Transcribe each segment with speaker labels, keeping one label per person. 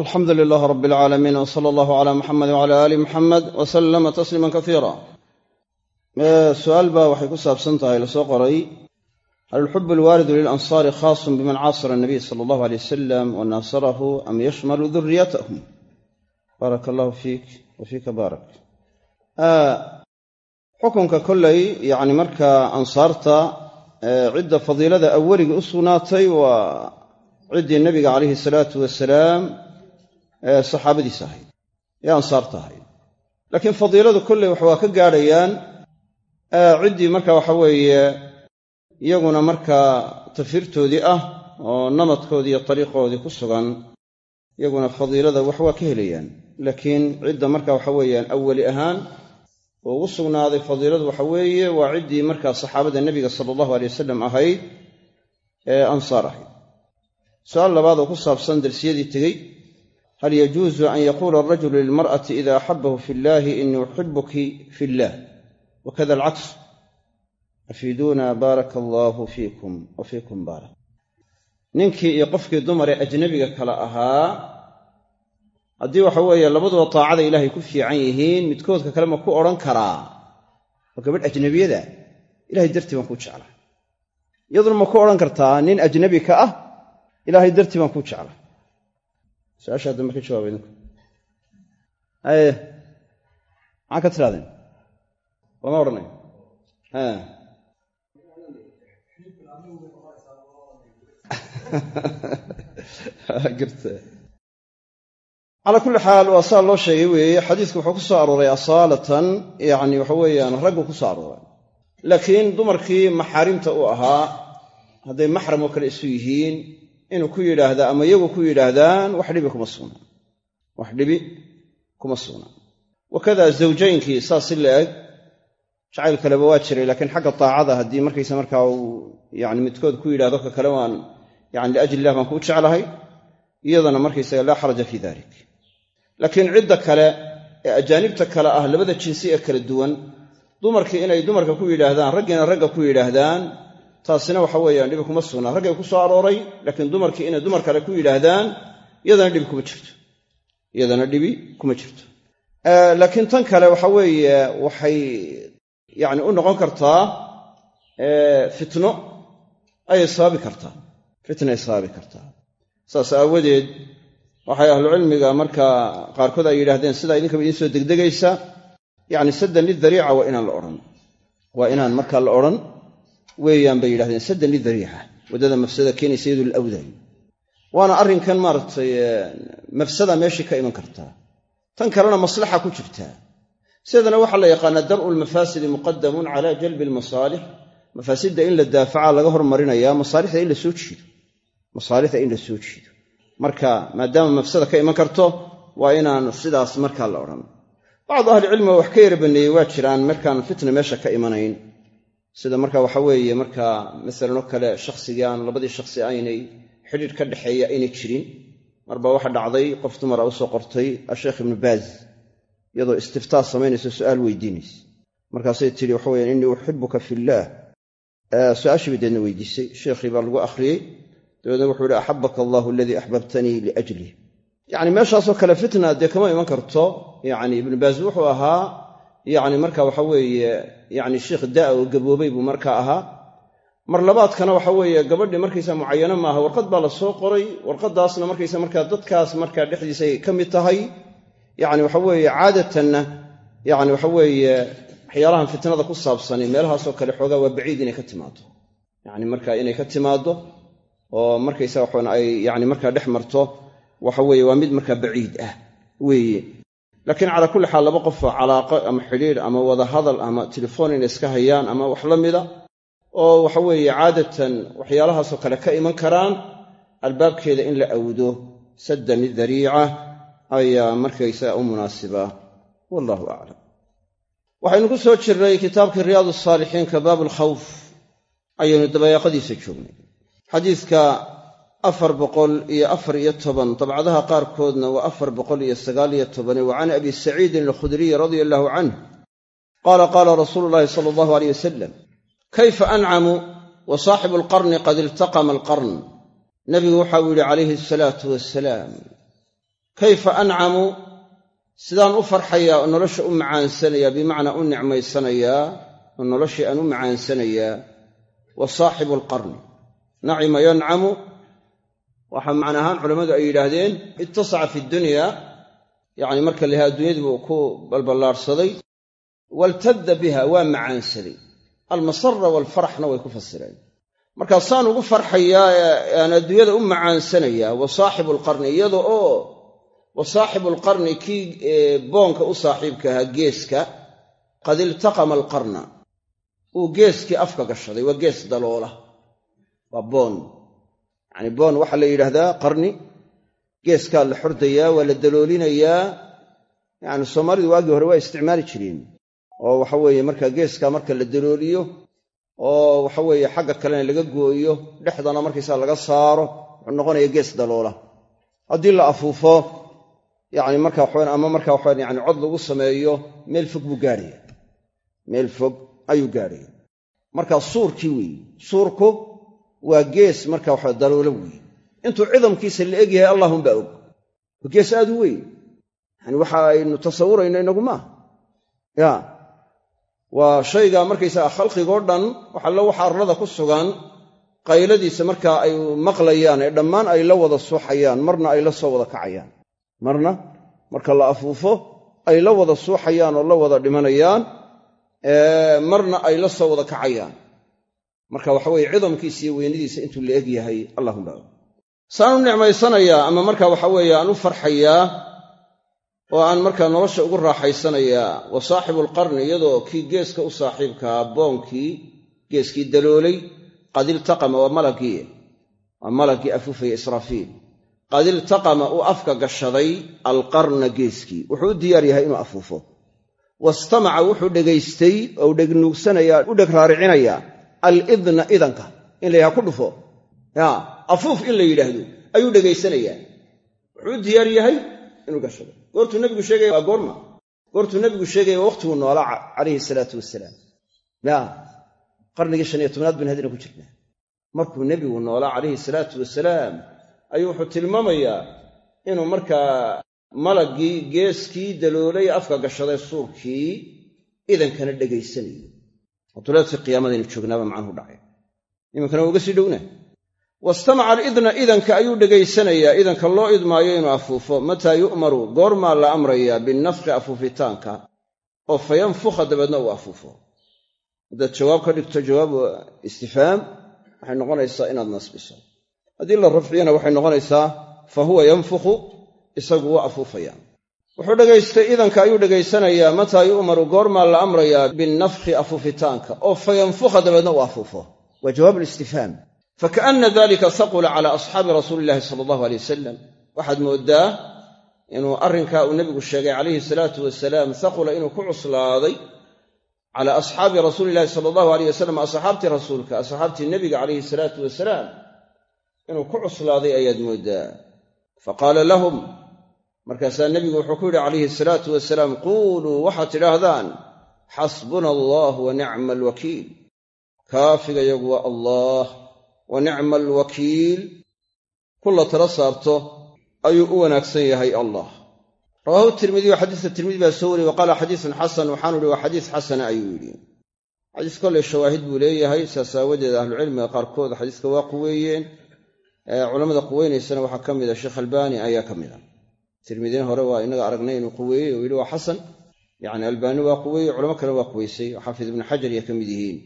Speaker 1: alxamdu lilaah rab alcaalamiin w sala allahu cala muxamed wcala aali muxamed wa sallama tasliiman kasiira su'aal baa waxay ku saabsan tahay la soo qoray. Hal alxubu alwaaridu lilansaari khaasun biman caasara anabiy sala allahu aleyh wasalam wa naasarahu am yashmalu duriyatahum baaraka allahu fiik wa fiika baarak xukunka kollay yacni markaa ansaarta cidda fadiilada aweliga u sugnaatay waa ciddii nebiga calayhi salaatu wasalaam saxaabadiis ahayd ee ansaarta ahayd. Laakiin fadiiladu kolley wax waa ka gaadhayaan ciddii marka waxa weeye iyaguna markaa tafiirtoodii ah oo namadkoodii iyo tariiqoodii ku sugan iyaguna fadiilada wax waa ka helayaan. Laakiin cidda marka waxa weeyaan awali ahaan oo ugu sugnaaday fadiiladu waxa weeye waa ciddii markaa saxaabada nebiga sala allahu aley wasalam ahayd ee ansaar ahayd. Su'aal labaad oo ku saabsan darsiyadii tegey hal yajuusu an yaquula arajulu lilmar'ati ida axabahu fi illahi inii uxibuki fi illah wakada alcaks afiiduuna baaraka allaahu fiikum wa fiikum baarak ninkii iyo qofkii dumar ee ajnabiga kale ahaa haddii waxa weeye labaduba taacada ilaahay ku fiican yihiin midkoodka kale ma ku odhan karaa oo gabadh ajnabiyada ilahay dartii baan kuu jeclaa iyaduna ma ku odhan kartaa nin ajnabi ka ah ilaahay dartii baan kuu jeclaa su'aashaa dambe ka jawaaba idinku maxaa ka tirahdeen lama odhanayo girta calaa kulli xaal waa saa loo sheegay weeye. Xadiisku wuxuu ku soo arooray asaalatan yacni waxa weeyaan raggu ku soo arooray. Laakiin dumarkii maxaarimta u ahaa hadday maxram oo kale isu yihiin inuu ku yidhaahda ama iyagu ku yidhaahdaan wax dhibi kuma sugnaa wax dhibi kuma sugnaa wakada zawjaynkii saas si la eg jacayl kaleba waa jiray laakiin xagga taacada haddii markaysa markaa uu yani midkood ku yidhahdo ka kale waan yani liajli illah baan kuu jeclahay iyadana markaysaga laa xaraja fii dalik laakiin cidda kale ee ajaanibta kale ah labada jinsi ee kala duwan dumarkii inay dumarka ku yidhaahdaan raggiina ragga ku yidhaahdaan taasina waxa weeyaan dhibi kuma sugnaa. Raggay ku soo arooray laakiin dumarkii inay dumar kale ku yidhaahdaan iyadana dhibi kuma jirto. Iyadana dhibi kuma jirto. Laakiin tan kale waxa weeye waxay yacni u noqon kartaa fitno ayay sababi kartaa. Fitnay sababi kartaa. Saas aawadeed waxay ahlucilmiga markaa qaarkood ay yidhahdeen sidaa idinkaba idiin soo degdegaysa yacni saddan lidariica waa inaan la odhan. Waa inaan markaa la odhan weeyaan bay yidhahdeen saddan lidariica waddada mafsada keenaysa iyadu lawday waana arrinkan maaragtay mafsada meeshii ka iman kartaa tan kalena maslaxa ku jirtaa sideedana waxaa la yaqaanaa dar'u lmafaasidi muqadamun cala jalbi almasaalix. Mafaasidda in la daafaca laga hormarinayaa masaalixda in la soo jiido. Masaalixda in la jiido. Marka maadaama mafsada ka iman karto waa inaan sidaas markaa la odhan. Bacdu ahlicilmiga wax ka yara baneeyey waa jiraan markaan fitna meesha ka imanayn sida marka waxa weeye markaa masalan oo kale shakhsigii aan labadii shakhsi aynay xidhiidh ka dhexeeya aynay jirin. Marba waxa dhacday qof dumara u soo qortay asheekh ibnu baaz iyadoo istiftaa samaynayso su'aal weydiinaysa. Markaasay tidhi waxa weyaan innii uxibuka fillaah su'aashii bay deedna weydiisay. Sheekhii baa lagu akhriyey. Dabeedna wuxuu yihi axabaka allahu aladii axbabtanii liajlih yacni meeshaasoo kale fitna dee kama iman karto. Yacni ibnu baaz wuxuu ahaa yacni marka waxa weeye yacni sheikh daa oo gaboobay buu markaa ahaa. Mar labaadkana waxa weeye gabadhii markaysa mucayano maaha warqad baa la soo qoray warqadaasna markaysa markaa dadkaas markaa dhexdiisay ka mid tahay. Yacni waxa weeye caadatanna yacni waxa weeye waxyaalahan fitnada ku saabsani meelahaasoo kale xoogaa waa baciid inay ka timaado yacni marka inay ka timaado oo markaysa waxaan ay yacni markaa dhex marto waxa weeye waa mid markaa baciid ah weeye laakiin calaa kulli xaal laba qofoo calaaqo ama xidhiidh ama wada hadal ama telefoon inay iska hayaan ama wax la mida oo waxa weeye caadatan waxyaalahaasoo kale ka iman karaan albaabkeeda in la awdo saddan lidariica ayaa markaysa u munaasiba. Wallahu aclam waxaynu ku soo jirnay kitaabkii riyaad saalixiinka baab alkhawf ayaynu dabayaaqadiisa joognay. Xadiidka afar boqol iyo afar iyo toban. Dabcadaha qaarkoodna waa afar boqol iyo sagaal iyo tobane wa can abi saciidin alkhudriyi radia allahu canh qaala qaala rasuulu llaahi sala allahu aleyh wasalam kayfa ancamu wa saaxibu alqarni qad iltaqama alqarn nabigu waxa uu yidhi calayhi asalaatu wasalaam kayfa ancamu sidaan u farxayaa oo nolosha u macaansanayaa bimacnaa u nicmaysanayaa oo noloshii aan u macaansanayaa wa saaxibu alqarni nacima yancamu waxaa macna ahaan culammadu ay yidhaahdeen ittasaca fi dunya yacni marka la yahaa addunyadii buu ku balballaadhsaday waltadda biha waa macaansaday almasara waalfaraxna way ku fasireen. Markaa saan ugu farxayaa aan adduunyada u macaansanayaa wa saaxibu alqarni iyada oo wa saaxibu alqarni kii boonka u saaxiibka ahaa geeska qad iltaqama alqarna. Uu geeskii afka gashaday waa gees daloola waa boon yacni boon waxaa la yidhaahdaa qarni geeskaa la xordayaa waa la daloolinayaa. Yacni soomaalidu waagii hore waa isticmaali jireen oo waxa weeye markaa geeskaa marka la dalooliyo oo waxa weeye xagga kalena laga gooyo dhexdana markaysaa laga saaro wuxuu noqonaya gees daloola. Haddii la afuufo yacni marka waxawan ama marka waxawan yani cod lagu sameeyo meel fog buu gaadhaya meel fog ayuu gaadhaya marka suurkii weeye suurku waa gees marka waxa daloolo weeye intuu cidamkiisa la egyahay allahumba og. Waa gees aad u weyn. Yani waxa aynu tasawurayno inagu maaha ya. Waa shayga markaysaga khalqigoo dhan waxallo waxa arlada ku sugan qayladiisa markaa ay maqlayaan ee dhammaan ay la wada suuxayaan marna ay la soo wada kacayaan. Marna marka la afuufo ay la wada suuxayaan oo la wada dhimanayaan marna ay la soo wada kacayaan marka waxa weye cidamkiisa iyo weynadiisa intuu la eg yahay allahumba saan u nicmaysanayaa ama marka waxa weeye aan u farxayaa oo aan markaa nolosha ugu raaxaysanayaa wa saaxibu alqarni iyadoo kii geeska u saaxiibkaa boonkii geeskii daloolay qad iltaqama waa malagii waa malaggii afuufaya israafiil. Qad iltaqama uu afka gashaday alqarna geeskii. Wuxuu u diyaar yahay inuu afuufo. Wastamaca wuxuu dhegaystay oo dhegnuugsanayaa u dheg raaricinayaa alidna idanka in la yidhaha ku dhufo. Afuuf in la yidhaahdo ayuu dhegaysanayaa wuxuu u diyaar yahay inuu gashado. Goortuu nebigu sheegaya waa goorma. Goortuu nebigu sheegaya waa wakhtiguu noolaa calayhi salaatu wasalaam ya qarnigii shan iyo tobnaad ban hadina ku jirnaa. Markuu nebigu noolaa calayhi salaatu wasalaam ayuu wuxuu tilmaamayaa inuu markaa malaggii geeskii daloolay afka gashaday suurkii idankana dhegaysanayo duleedkii qiyaamadaynu joognaaba macnuhu dhacay iminkana waa uga sii dhowna wastamaca alidna idanka ayuu dhegaysanayaa idanka loo idmaayo inuu afuufo mataa yu'maru goormaa la amrayaa binafqi afuufitaanka oo fayanfukha dabeedna uu afuufo haddaad jawaab ka dhigto jawaab istifhaam waxay noqonaysaa inaad nasbiso haddii la rafciyana waxay noqonaysaa fa huwa yanfukhu isagu waa afuufaya wuxuu dhegaystay idanka ayuu dhegaysanayaa mataa yu'maru goormaa la amrayaa binafkhi afuufitaanka oo fayanfukha dabeedna uu afuufo waa jawaab listifhaam fakaana dalika saqula cala asxaabi rasuuli illahi sala allahu aley wasalam waxaad mooddaa inuu arrinkaa uu nebigu sheegay calayhi salaatu wasalaam saqula inuu ku cuslaaday cala asxaabi rasuuli illahi sala allahu aleyh wasalam asxaabtii rasuulka asxaabtii nebiga calayhi salaatu wasalaam. Inuu ku cuslaaday ayaad mooddaa. Faqaala lahum markaasaa nebigu wuxuu ku yidhi calayhi salaatu wasalaam quuluu waxaad tidhaahdaan xasbuna allah wa nicma alwakiil. Kaafiga yagu waa allah wa nicma alwakiil. Kulla tala saarto ayuu u wanaagsan yahay allah. Rawaahu tirmidiy xadiiska tirmidi baa soo wariyey wa qaala xadiisun xasan waxaanu ihi waa xadiis xasana ayuu yidhi. Xadiis kolley shawaahid buu leeyahay saas aawadeed ahlucilmiga qaarkood xadiiska waa quweeyeen. Culammada quweynaysana waxaa ka mida sheekh albaani ayaa ka mida tirmidin hore waa inaga aragnay inuu quweeyey oo yidhi waa xasan. Yacni albaani waa quweeyey culamo kale waa quweysay oo xaafid ibnu xajar iyo ka mid yihiin.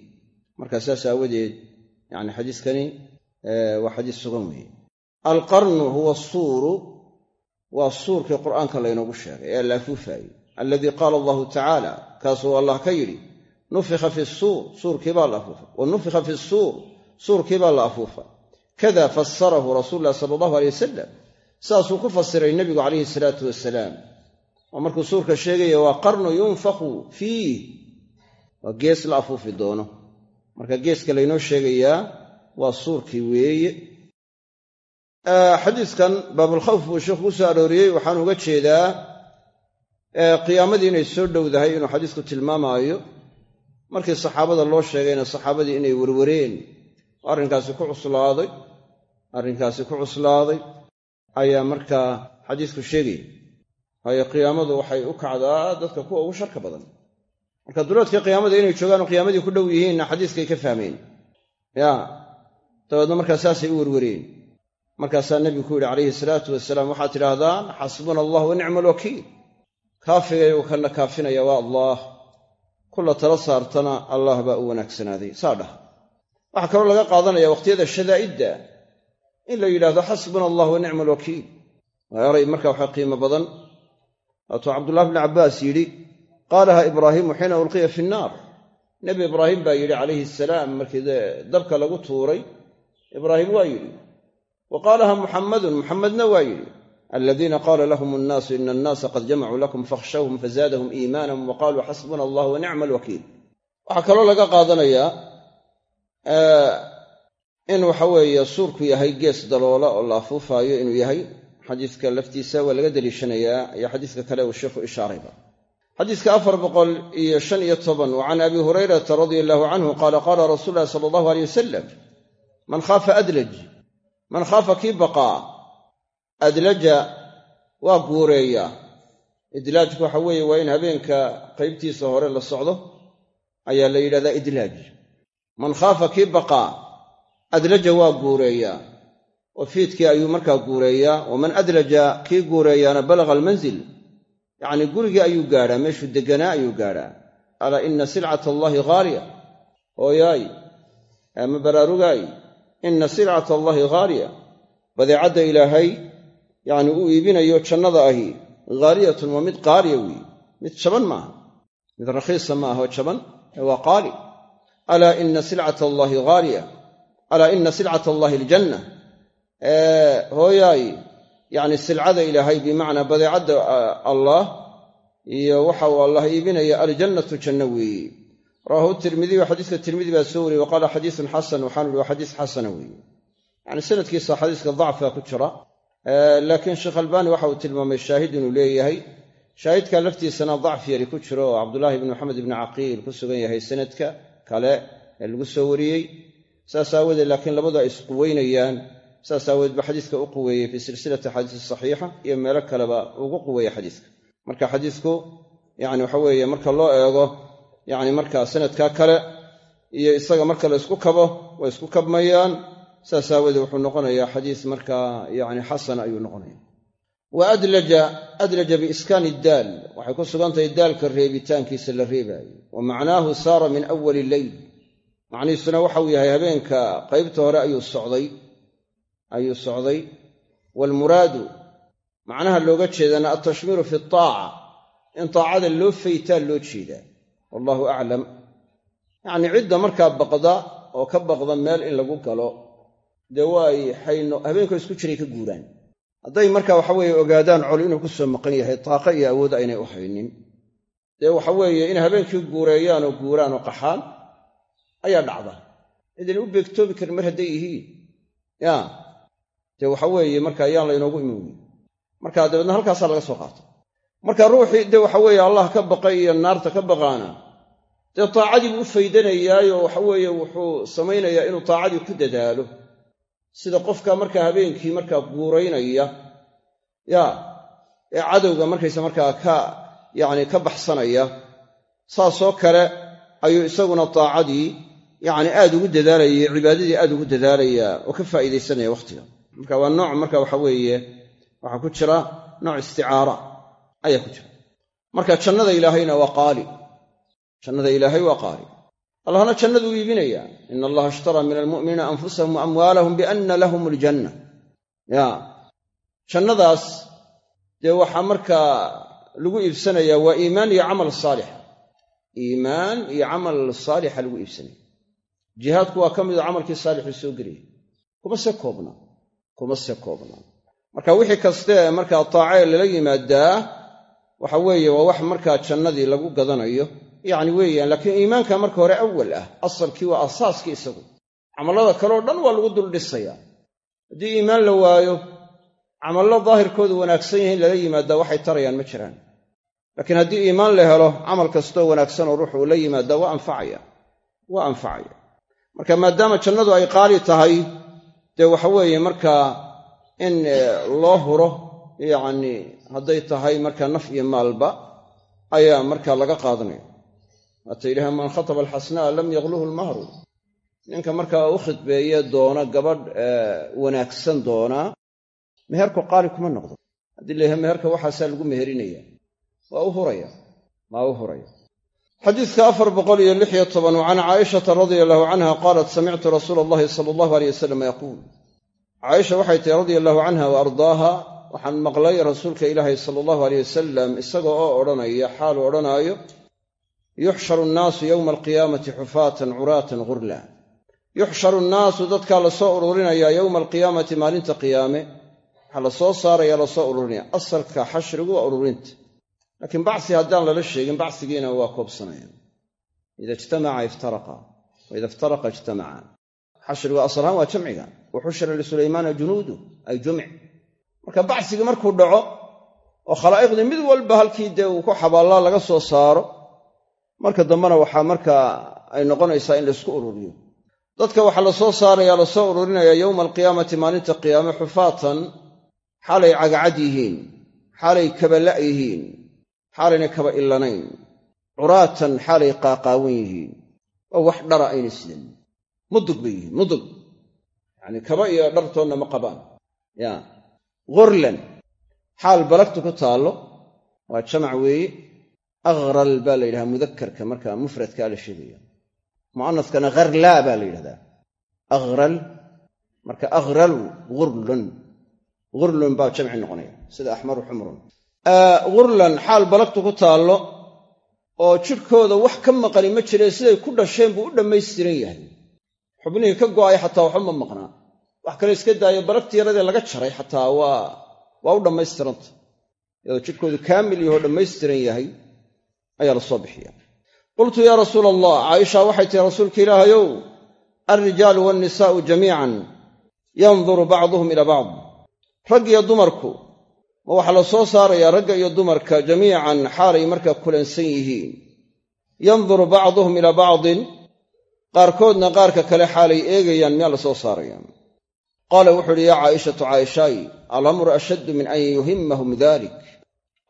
Speaker 1: Marka saas aawadeed yani xadiiskani waa xadiis sugan weeye. Alqarnu huwa suuru waa suurkii qur'aanka laynoogu sheegay ee la afuufaayey alladii qaala allahu tacaala kaasuu allah ka yidhi nufika fi suur suurkii baa la afuufay wa nufika fi suur suurkii baa la afuufay kada fasarahu rasuulu llahi sala allahu aley wasalam saasuu ku fasiray nebigu calayhi salaatu wasalaam. Oo markuu suurka sheegaya waa qarnu yunfaku fiih. Waa gees la afuufi doono. Marka geeska laynoo sheegayaa waa suurkii weeye. Xadiiskan baabulkhawf buu sheikhu ku soo arooriyey. Waxaan uga jeedaa qiyaamadii inay soo dhowdahay inuu xadiisku tilmaamaayo. Markii saxaabada loo sheegayna saxaabadii inay werwareen oo arrinkaasi ku cuslaaday arrinkaasi ku cuslaaday ayaa markaa xadiisku sheegaya waayo qiyaamadu waxay u kacdaa dadka kuwa ugu sharka badan. Marka duloodkii qiyaamada inay joogaan oo qiyaamadii ku dhow yihiinna xadiiskay ka fahmeen. Ya dabeedna markaa saasay u werwereen markaasaa nebigu ku yidhi calayhi salaatu wasalaam waxaad tidhaahdaan xasbuna allah wa nicma alwakiil kaafigay uu kana kaafinaya waa allah kulla tala saartana allah baa u wanaagsanaaday saa dhah waxaa kaloo laga qaadanaya wakhtiyada shadaa'idda in la yidhahdo xasbuna allah wa nicma alwakiil waa eray marka waxa qiimo badan. Waatuu cabdullahi bni cabbaas yidhi qaalaha ibraahiimu xiina ulqiya fi nnaar. Nebi ibraahim baa yidhi calayhi asalaam markii dabka lagu tuuray ibraahim waa yidhi. Wa qaalaha muxammadun muxammadna waa yidhi aladiina qaala lahum annaasu ina annaasa qad jamacuu lakum fakhshawhum fazaadahum iimaanan wa qaaluu xasbuna allah wa nicma waxaa kaloo laga qaadanayaa in waxa weeye suurku yahay gees daloola oo la afuufaayo inuu yahay xadiiska laftiisa waa laga deliishanayaa iyo xadiiska kale uu sheikhu ishaarayba. Xadiiska afar boqol iyo shan iyo toban wa can abi hurayrata radia allahu canhu qaala qaala rasuulu ulahi sala allahu aleyh wasalam man khaafa adlaj man khaafa kii baqaa adlaja waa guureeyaa idlaajku waxa weeye waa in habeenka qaybtiisa hore la socdo ayaa la yidhahdaa idlaaj. Man khaafa kii baqaa adlaja waa guureeyaa oo fiidkii ayuu markaa guureeyaa waman adlaja kii guureeyaana balaga almanzil. Yacnii gurigii ayuu gaadhaa meeshuu degganaa ayuu gaadhaa. Alaa inna silcata allaahi haaliya hooyaay ama baraarugaay? Inna silcata allaahi haaliya badeecadda ilaahay yacni uu iibinayo jannada ahi haaliyatun waa mid qaaliya weeye mid jaban maaha. Mid rakhiisa ma aho jaban waa qaali. Alaa inna silcata allaahi haaliya alaa inna silcata allaahi aljanna hooyaay yacni silcada ilaahay bimacnaa badeecadda allaah iyo waxa uu allah iibinaya aljannatu janno weeye rawaahu tirmidiy xadiiska tirmidi baa soo wariyey wa xadiisun xasan waxaanu ihi xadiis xasana weeye yacni sanadkiisa xadiiska dacfiga ku jira. Laakiin sheekh albaani waxa uu tilmaamay shaahid inuu leeyahay. Shaahidka laftiisana dacfi yari ku jiro oo cabdulaahi bni maxamed ibni caqiil ku sugan yahay sanadka kale ee lagu soo wariyey saas aawadeed laakiin labadu ay isquweynayaan saas aawadeed ba xadiiska u quweeyey fii silsilati axaadiis saxiixa iyo meelo kaleba ugu quweeye xadiiska. Marka xadiisku yani waxa weeye marka loo eego yani marka sanadkaa kale iyo isaga marka la ysku kabo way isku kabmayaan. Saas aawadeed wuxuu noqonayaa xadiis markaa yani xasan ayuu noqonaya wa adlaja adlaja biiskaani daal. Waxay ku sugantahay daalka reebitaankiisa la reebaayo. Wa macnaahu saara min awali leyl macnihiisuna waxauu yahay habeenka qaybta hore ayuu socday ayuu socday. Waalmuraadu macnaha looga jeedana altashmiiru fi taaca in taacada loo faytaa loo jeedaa. Wallahu aclam yacnii cidda markaa baqda oo ka baqda meel in lagu galo dee waay xayno habeenkoo isku jiray ka guuraan. Hadday marka waxa weeye ogaadaan col inuu ku soo maqan yahay taaqa iyo awood aynay u haynin. Dee waxa weeye in habeenkii guureeyaan oo guuraan oo qaxaan ayaa dhacda. Cidan u beegtoomi karin mar hadday yihiin. Ya. Dee waxa weeye marka ayaan laynoogu iman weyn. Marka dabeedna halkaasaa laga soo qaata marka ruuxii dee waxa weeye allah ka baqay iyo naarta ka baqaana. Dee taacadii buu u faydanayaayo waxa weeye wuxuu samaynayaa inuu taacadii ku dadaalo. Sida qofka markaa habeenkii markaa guuraynaya ya ee cadowga markaysa markaa ka yacni ka baxsanaya saasoo kale ayuu isaguna taacadii yacni aad ugu dadaalayay cibaadadii aad ugu dadaalaya oo ka faa'iidaysanaya wakhtiga marka waa nooc marka waxa weeye waxaa ku jira nooc isticaara ayaa ku jira. Marka jannada ilaahayna waa qaali. Jannada ilaahay waa qaali. Allahna jannaduu iibinayaa ina allaha ishtaraa min almu'miniina anfusahum wa amwaalahum bianna lahum aljanna. Ya. Jannadaas dee waxaa markaa lagu iibsanayaa waa iimaan iyo camal saalixa iimaan iyo camal saalixa lagu iibsanaya jihaadku waa ka midoo camalkii saalixuu soo gelaya kuma se koobna kuma se koobna. Marka wixii kaste markaa taacee lala yimaadaa waxa weeye waa wax markaa jannadii lagu gadanayo. Yacni weeyaan laakiin iimaanka marka hore awal ah asalkii waa asaaskii isagu. Camallada kaleoo dhan waa lagu dul dhisayaa. Haddii iimaan la waayo camallo daahirkoodu wanaagsan yahay in lala yimaadaa waxay tarayaan ma jiraan. Laakiin haddii iimaan la helo camal kastoo wanaagsan oo ruuxu uu la yimaadaa waa anfacaya. Waa anfacaya marka maadaama jannadu ay qaali tahay dee waxa weeye markaa in loo huro yacni hadday tahay markaa naf iyo maalba ayaa markaa laga qaadanaya. Waata yidhaha man khataba alxasnaa lam yaqluhu lmahru ninka markaa u khidbeeye doona gabadh wanaagsan doonaa meherku qaali kuma noqdo. Haddii la meherka waxaasaa lagu meherinaya. Waa u huraya. Waa u huraya xadiidka afar boqol iyo lix iyo toban can caaishata radia allahu canha qaalat samictu rasuula allahi sala allahu aleyh wasalam yaquul. Caaisha waxay tihi radia allahu canha wa ardaaha. Waxaan maqlay rasuulka ilaahay sala allahu aleyh wasalam isagoo oo odhanaya xaalu odhanaayo yuxsharu nnaasu yowma alqiyaamati xufaatan curaatan ghurla. Yuxsharu nnaasu dadkaa la soo ururinayaa yowma alqiyaamati maalinta qiyaame. Waxaa la soo saaraya la soo ururinaya asalka xashrigu waa ururinta laakiin bacsi haddaan lala sheegin bacsigiina waa koobsanayaan. Ida ijtamaca iftaraqa wa iftaraqa ijtamacaan xashrigu asalahaan waa jamciga. Wa xushira junuudu ay jumc marka bacsigii markuu dhaco oo khalaa'iqdii mid walba halkii dee uu ku xabaallaa laga soo saaro marka dambena waxaa markaa ay noqonaysaa in laysku ururiyo. Dadka waxaa la soo saarayaa la soo ururinaya yowma alqiyaamati maalinta qiyaame xufaatan xaalay cagacad yihiin xaalay kabala' yihiin xaalayna kaba illanayn. Curaatan xaalay qaaqaawan yihiin. Oo wax dhara ayna sidan. Mudug bay yihiin mudug yacanii kaba iyo dhartoonna ma qabaan. Ya. Ghurlan xaal balagtu ku taallo. Waa jamac weeye. Aghral baa la yidhahaa mudakarka marka mufradkaa la sheegaya mu'anaskana gharlaa baa la yidhahdaa. Aghral. Marka aghralu ghurlun ghurlun baa jamci noqonaya. Sida axmaru xumrun ghurlan xaal balagtu ku taallo oo jidhkooda wax ka maqani ma jiree siday ku dhasheen buu u dhammaystiran yahay. Xubnihii ka go'ay xataa waxba ma maqnaa. Wax kale iska daayo balagti yaradee laga jaray xataa waa waa u dhammaystiranta iyadoo jidhkoodu kaamil yahoo dhammaystiran yahay ayaa la soo bixiya. Qultu yaa rasuula allah caaisha waxay tihi rasuulka ilaahayow alrijaalu waannisaa'u jamiican yanduru bacduhum ilaa bacd. Rag iyo dumarku ma waxaa la soo saarayaa ragga iyo dumarka jamiican xaalay markaa kulansan yihiin. Yanduru bacduhum ilaa bacdin. Qaarkoodna qaarka kale xaalay eegayaan miyaa la soo saarayaan qaala wuxuu uhi yaa caa'ishatu caaishaay alamru ashaddu min an yuhimmahum dalik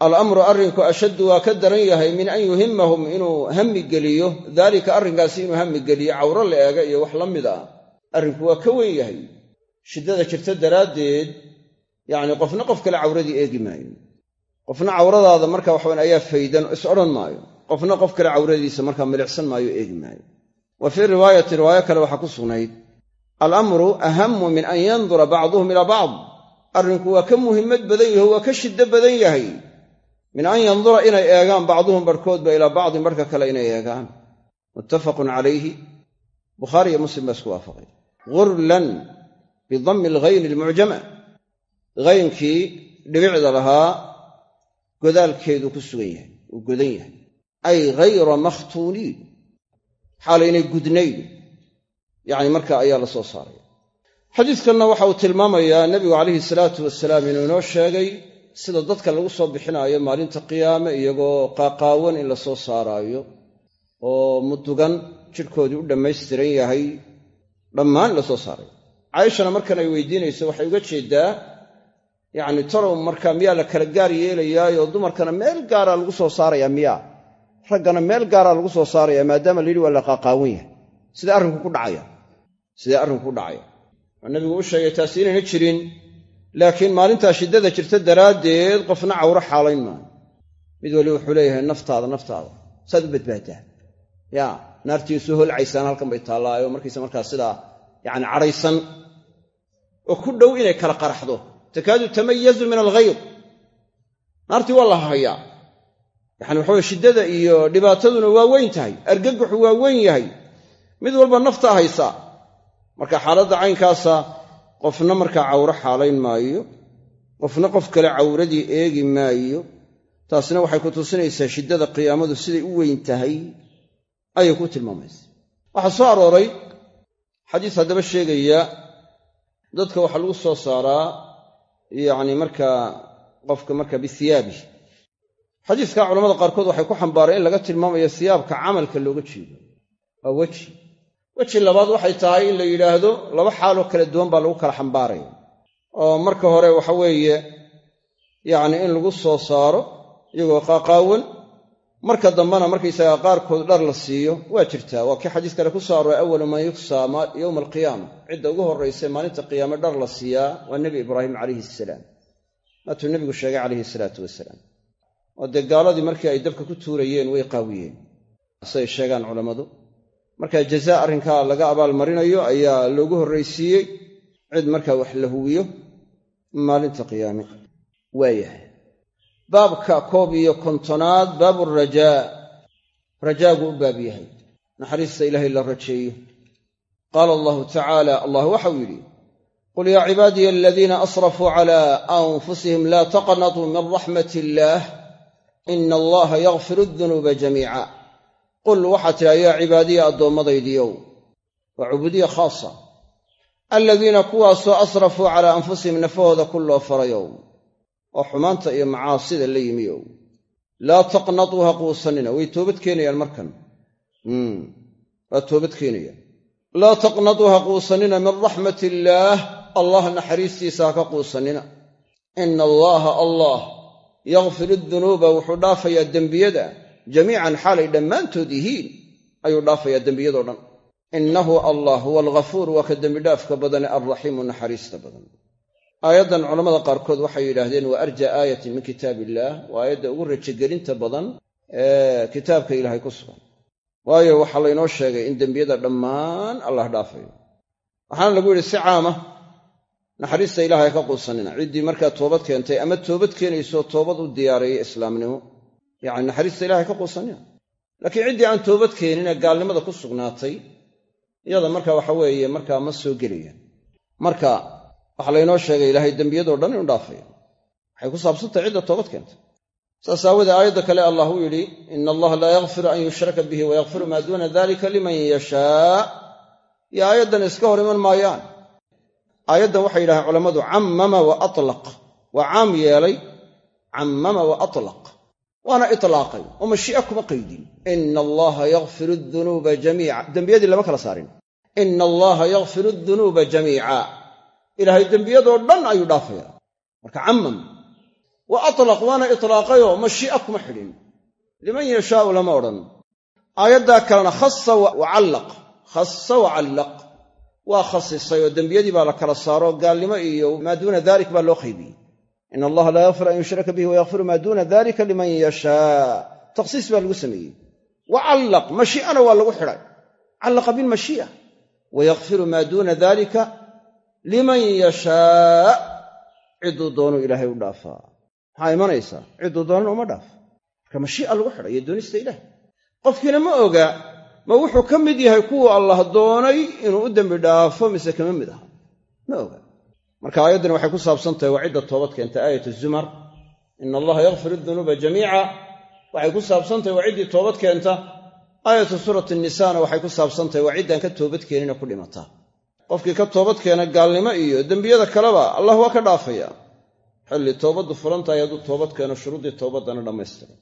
Speaker 1: alamru arrinku ashaddu waa ka daran yahay min an yuhimmahum inuu hammi geliyo. Daalika arrinkaasi inuu hammi geliyo cawro la eega iyo wax la mid ah. Arrinku waa ka weyn yahay. Shiddada jirta daraaddeed yacni qofna qof kale cawradii eegi maayo. Qofna cawradaada marka waxawan ayaa faydan is odhan maayo. Qofna qof kale cawradiisa markaa milicsan maayo eegi maayo. Wa fii riwaayati riwaayo kale waxaa ku sugnayd alamru ahamu min an yandura bacduhum ilaa bacd. Arrinku waa ka muhimmad badan yaho waa ka shiddo badan yahay. Min an yandura inay eegaan bacduhum barhkoodba ilaa bacdin barhka kale inay eegaan. Muttafaqun calayhi. Bukhaari iyo muslim baa isku waafaqay. Gurlan bidammi alghayni almucjama haynkii dhibicda lahaa godaalkeedu ku sugan yahay uu godan yahay. Ay ghayra makhtuuniin xaalaynay gudnayn yacni marka ayaa la soo saaraya xadiidkanna waxa uu tilmaamayaa nebigu calayhi salaatu wasalaam inuu inoo sheegay sida dadka lagu soo bixinaayo maalinta qiyaame iyagoo qaaqaawan in la soo saaraayo oo mudugan jidhkoodii u dhammaystiran yahay dhammaan la soo saarayo caaishana markan ay weydiinayso waxay uga jeeddaa yacni talow markaa miyaa la kala gaar yeelayaayoo dumarkana meel gaaraa lagu soo saarayaa miyaa. Raggana meel gaaraa lagu soo saaraya maadaama la yidhi waa la qaaqaawan yahay. Sidee arrinku ku dhacaya? Sidee arrinku ku dhacaya? Oo nabigu u sheegay taasi inayna jirin laakiin maalintaa shiddada jirta daraaddeed qofna cawro xaalayn maayo mid waliba wuxuu leeyahay naftaada naftaada saad u badbaaddaa. Yaa naartiisu holcaysaan halkan bay taallaayo markiisa markaa sidaa yacni cadhaysan oo ku dhow inay kala qaraxdo takaadu tamayazu min alghayr naartii waa la hahayaa yacani waxaweye shiddada iyo dhibaataduna waa weyn tahay argagaxu waa weyn yahay mid walba naftaa haysaa marka xaaladda caynkaasa qofna markaa cawro xaalayn maayo qofna qof kale cawradii eegi maayo taasna waxay ku tusinaysaa shiddada qiyaamadu siday u weyn tahay ayay ku tilmaamaysa waxaa soo arooray xadiis haddaba sheegaya dadka waxaa lagu soo saaraa yacni markaa qofka marka bihiyaabi xadiiska culamada qaarkood waxay ku xambaareen in laga tilmaamayo siyaabka camalka looga jeedo. Waa weji. Weji labaad waxay tahay in la yidhaahdo laba xaaloo kala duwan baa lagu kala xambaaraya. Oo marka hore waxa weeye yacni in lagu soo saaro iyagoo qaaqaawan marka dambena markaysagaa qaarkood dhar la siiyo waa jirtaa. Waa kii xadiis kale ku soo arooray awalu man yuksaa yowma alqiyaama cidda ugu horraysa maalinta qiyaame dhar la siiyaa waa nebi ibraahim calayhi asalaam maatuu nebigu sheegay calayhi salaatu wasalaam. Oo dee gaaladii markii ay dabka ku tuurayeen way qaawiyeen. Siday sheegaan culammadu. Markaa jazaa arrinkaa laga abaalmarinayo ayaa loogu horraysiiyey. Cid markaa wax la huwiyo maalinta qiyaame waayahay baabka koob iyo kontonaad baabu rajaa rajaagu u baab yahay. Naxariista ilaahay la rajeeyo. Qaala allahu tacaala allah waxau yidhi qul yaa cibaadiya aladiina asrafuu cala anfusihim laa taqnatuu min raxmat illaah ina allaha yakfiru dunuuba jamiica. Qul waxaa tidhaha yaa cibaadiya addoommadaydiiow waa cubuudiya khaasa. Aladiina kuwaasoo asrafuu calaa anfusihim nafahooda ku loo farayow oo xumaanta iyo macaasida la yimiyow laa taqnatuu ha quusanina. Way toobad keenayaan markan. Waa toobad keenayaan. Laa taqnatuu ha quusanina min raxmat illaah allah naxariistiisa ha ka quusanina. Ina allaaha allah yakfiru dunuuba. Wuxuu dhaafayaa dembiyada. Jamiican xaalay dhammaantood yihiin. Ayuu dhaafayaa dembiyadoo dhan. Innahu allah huwa alghafuur. Waa ka dembidhaafka badane alraxiimu naxariista badan aayaddan culammada qaarkood waxay yidhaahdeen waa arja aayatin min kitaab illaah waa aayadda ugu rajogelinta badan ee kitaabka ilaahay ku sugan. Waayo waxaa laynoo sheegay in dembiyada dhammaan allah dhaafayo waxaana lagu yidhi si caama naxariista ilaahay ka quusanina. Ciddii markaa toobad keentay ama toobad keenayso toobad u diyaareeyey islaamnimo. Yacni naxariista ilahay ka quusanina. Laakiin ciddii aan toobad keenin ee gaalnimada ku sugnaatay iyada marka waxa weeye markaa ma soo gelayaan. Marka waxaa laynoo sheegay ilaahay dembiyadoo dhan inu dhaafaya waxay ku saabsantahay cidda toobad keentay. Saas aayadda kale allah uu yidhi ina allaha laa yakfiru an yushraka bihi wayakfiru maa duuna dalika liman yashaa. Iyo aayaddan iska hor iman maayaan. Aayaddan waxay yidhahdeen culammadu cammama wa atlaq. Waa caam yeelay cammama wa atlaq. Waana itlaaqay. Oo mashii'a kuma qaydin. Ina allaha yakfiru dunuuba jamiica. Dembiyadii lama kala saarin. Ina allaha yakfiru dunuuba jamiica ilaahay dembiyadoo dhan ayuu dhaafaya. Marka cammam wa atlaq waana itlaaqayoo mashii'a kuma xidhin. Liman yashaau lama odhan. Aayaddaa kalena khasa wacallaq khasa wacallaq. Waa khasisay oo dembiyadii baa la kala saaro gaalnimo iyo maa duuna dalik baa loo qaybiyey ina allaha laa yakfir an yushraka bihi wayakfiru maa duuna dalika liman yashaa. Takhsiis baa lagu sameeyey. Wacallaq mashii'ana waa lagu xidhay. Callaqa bilmashii'a wayakfiru maa duuna dalika liman yashaa cidduu doonuu ilaahay u dhaafaa maxaa imanaysaa cidduu doonan uma dhaaf. Marka mashii'a lagu xidhay iyo doonista ilaah. Qofkiina ma oga ma wuxuu ka mid yahay kuwa allah doonay inuu u dembi dhaafo mise kama mid aha. Ma oga. Marka aayaddani waxay ku saabsan tahay waa cidda toobad keenta aayat zumar. Ina allaha yakfir dunuuba jamiica. Waxay ku saabsan tahay waa ciddii toobad keenta aayatu suurati nisaana. Waxay ku saabsan tahay waa ciddaan ka toobad keenina ku dhimata qofkii ka toobad keena gaalnimo iyo dembiyada kaleba allah waa ka dhaafaya. Xilli toobaddu tahay hadduu toobad keeno shuruuddii towbaddana dhammaystira.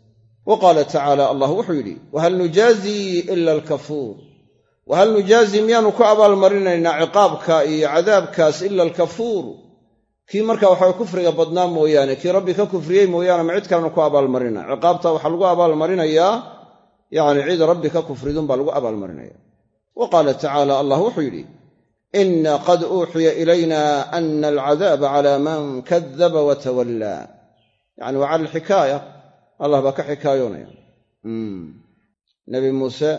Speaker 1: Wa qaala tacaala allah wuxuu yidhi wahal nujaazii ila alkafuur? Wahal nujaazii miyaanu ku abaalmarinaynaa ciqaabka iyo cadaabkaas ila alkafuur? Kii marka waxaa kufriga badnaa mooyaane kii rabbi ka kufriyey mooyaane ma cid kalenu ku abaalmarina. Ciqaabta waxaa lagu abaalmarinayaa yacni cid rabbi ka kufridun baa lagu abaalmarinaya. Wa qaala tacaala allah wuxuu yidhi ina qad uuxiya ilayna ana alcadaaba cala man kadaba watawallaa yani waa cala alxikaaya allah baa ka xikaayoonaya nabi muuse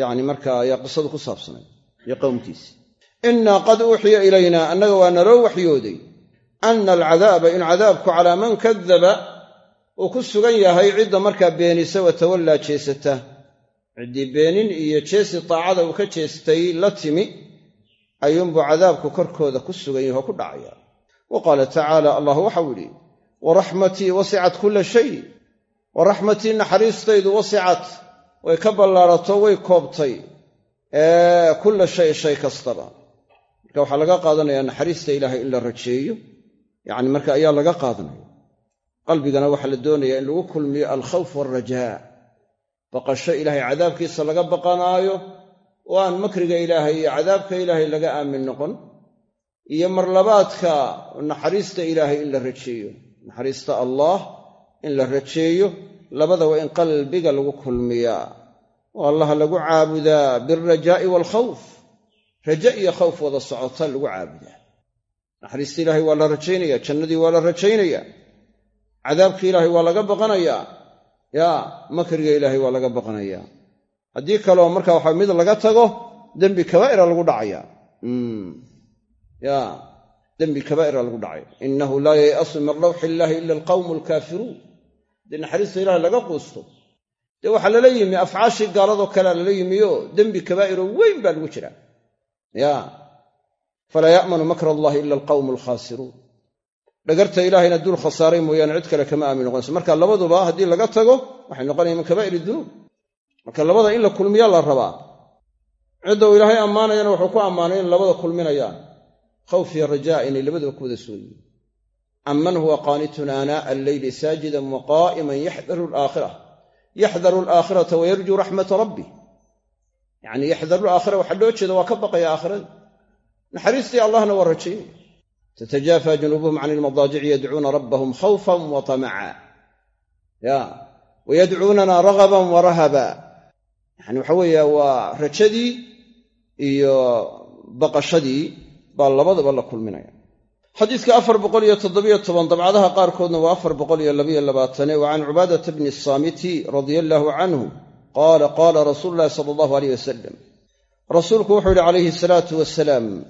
Speaker 1: yani markaa ayaa qisadu ku saabsanay iyo qowmkiisi inaa qad uuxiya ilayna annaga waa naloo waxyooday ana alcadaaba in cadaabku calaa man kadaba uu ku sugan yahay cidda markaa beenisa watawallaa jeesata ciddii beenin iyo jeesi taacada uu ka jeestay la timi ayuunbuu cadaabku korkooda ku sugan yahi oo ku dhacaya. Wa qaala tacaala allah waxau yidhi waraxmatii wasicat kulla shay waraxmatii naxariistaydu wasicat way ka ballaarato way koobtay kulla shay shay kastaba. Marka waxaa laga qaadanayaa naxariista ilaahay in la rajeeyo yacni marka ayaa laga qaadanaya. Qalbigana waxaa la doonayaa in lagu kulmiyo alkhawf waalrajaa baqasho ilaahay cadaabkiisa laga baqanaayo oo aan makriga ilaahay iyo cadaabka ilaahay laga aamin noqon iyo marlabaadka naxariista ilaahay in la rajeeyo. Naxariista allaah in la rajeeyo labada waa in qalbiga lagu kulmiyaa oo allaha lagu caabudaa bilrajaa'i waalkhawf raja iyo khawf wada socota lagu caabudaa naxariista ilaahay waa la rajaynaya jannadii waa la rajaynayaa cadaabka ilaahay waa laga baqanayaa yaa makriga ilaahay waa laga baqanayaa haddii kaleo marka waxa mid laga tago dembi kabaa'ira lagu dhacaya. Ya dembi kabaa'ira lagu dhacaya. Innahu laa yay'asu min rawxi illaahi ila alqawmu alkaafiruun. Dee naxariista ilahay laga quusto dee waxaa lala yimi afcaashii gaaladoo kalea lala yimioo dembi kabaa'iro weyn baa lagu jira ya. Falaa ya'manu makra allahi ila alqawmu alkhaasiruun. Dhagarta ilaahayna dul khasaaray mooyaane cid kale kama aamin noqonayso marka labaduba haddii laga tago waxay noqonaya min kabaa'ir dunuub marka labada in la kulmiya la rabaa. Cidda ilaahay ammaanayana wuxuu ku ammaanay in labada kulminayaan khawf iyo rajaa inay labadaba ku wada sooyiin amman huwa qaanitun aanaa'a alleyli saajidan wa qaa'iman yaxdaru alaakhira yaxdaru alaakhirata wa yarjuu raxmata rabbih yacnii yaxdaru alaakhira waxaa loo jeeda waa ka baqaya aakhirada naxariistii allahna waa rajaynaya tatajaafa junuubuhum can ilmadaajici yadcuuna rabbahum khawfan wa tamaca ya wa yadcuunana ragaban wa rahaba yani waxa weeye waa rajadii iyo baqashadii baa labadaba la kulminaya. Xadiidka afar boqol iyo toddobiyo toban dabcadaha qaarkoodna waa afar boqol iyo labayo labaatane wa can cubaadata bni saamiti radia allaahu canhu qaala qaala rasuulu llahi sala allahu aleyh wasalam rasuulku wuxuu yihi calayhi asalaatu wasalaam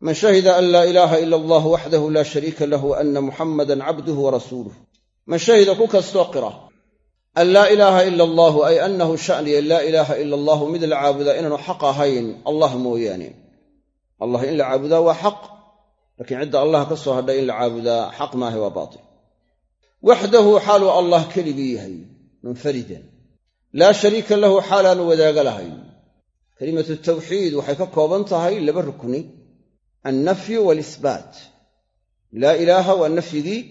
Speaker 1: man shahida an laa ilaaha ila allah waxdahu laa shariika lahu ana muxammadan cabduhu wa rasuuluh man shahida ku kastoo qira an laa ilaaha ila allaahu ay annahu shaniya laa ilaaha ila allahu mid la caabudaa inaanu xaq ahayn allah mooyaane allah in la caabudaa waa xaq laakiin cidda allah ka soo hadhay in la caabudaa xaq maaha waa baatil waxdahu xaaluu allah keligii yahay munfaridan laa shariika lahu xaalaanu wadaaga lahayn kelimatu tawxiid waxay ka kooban tahay laba rukni annafyu waalisbaat laa ilaaha waa nafyigii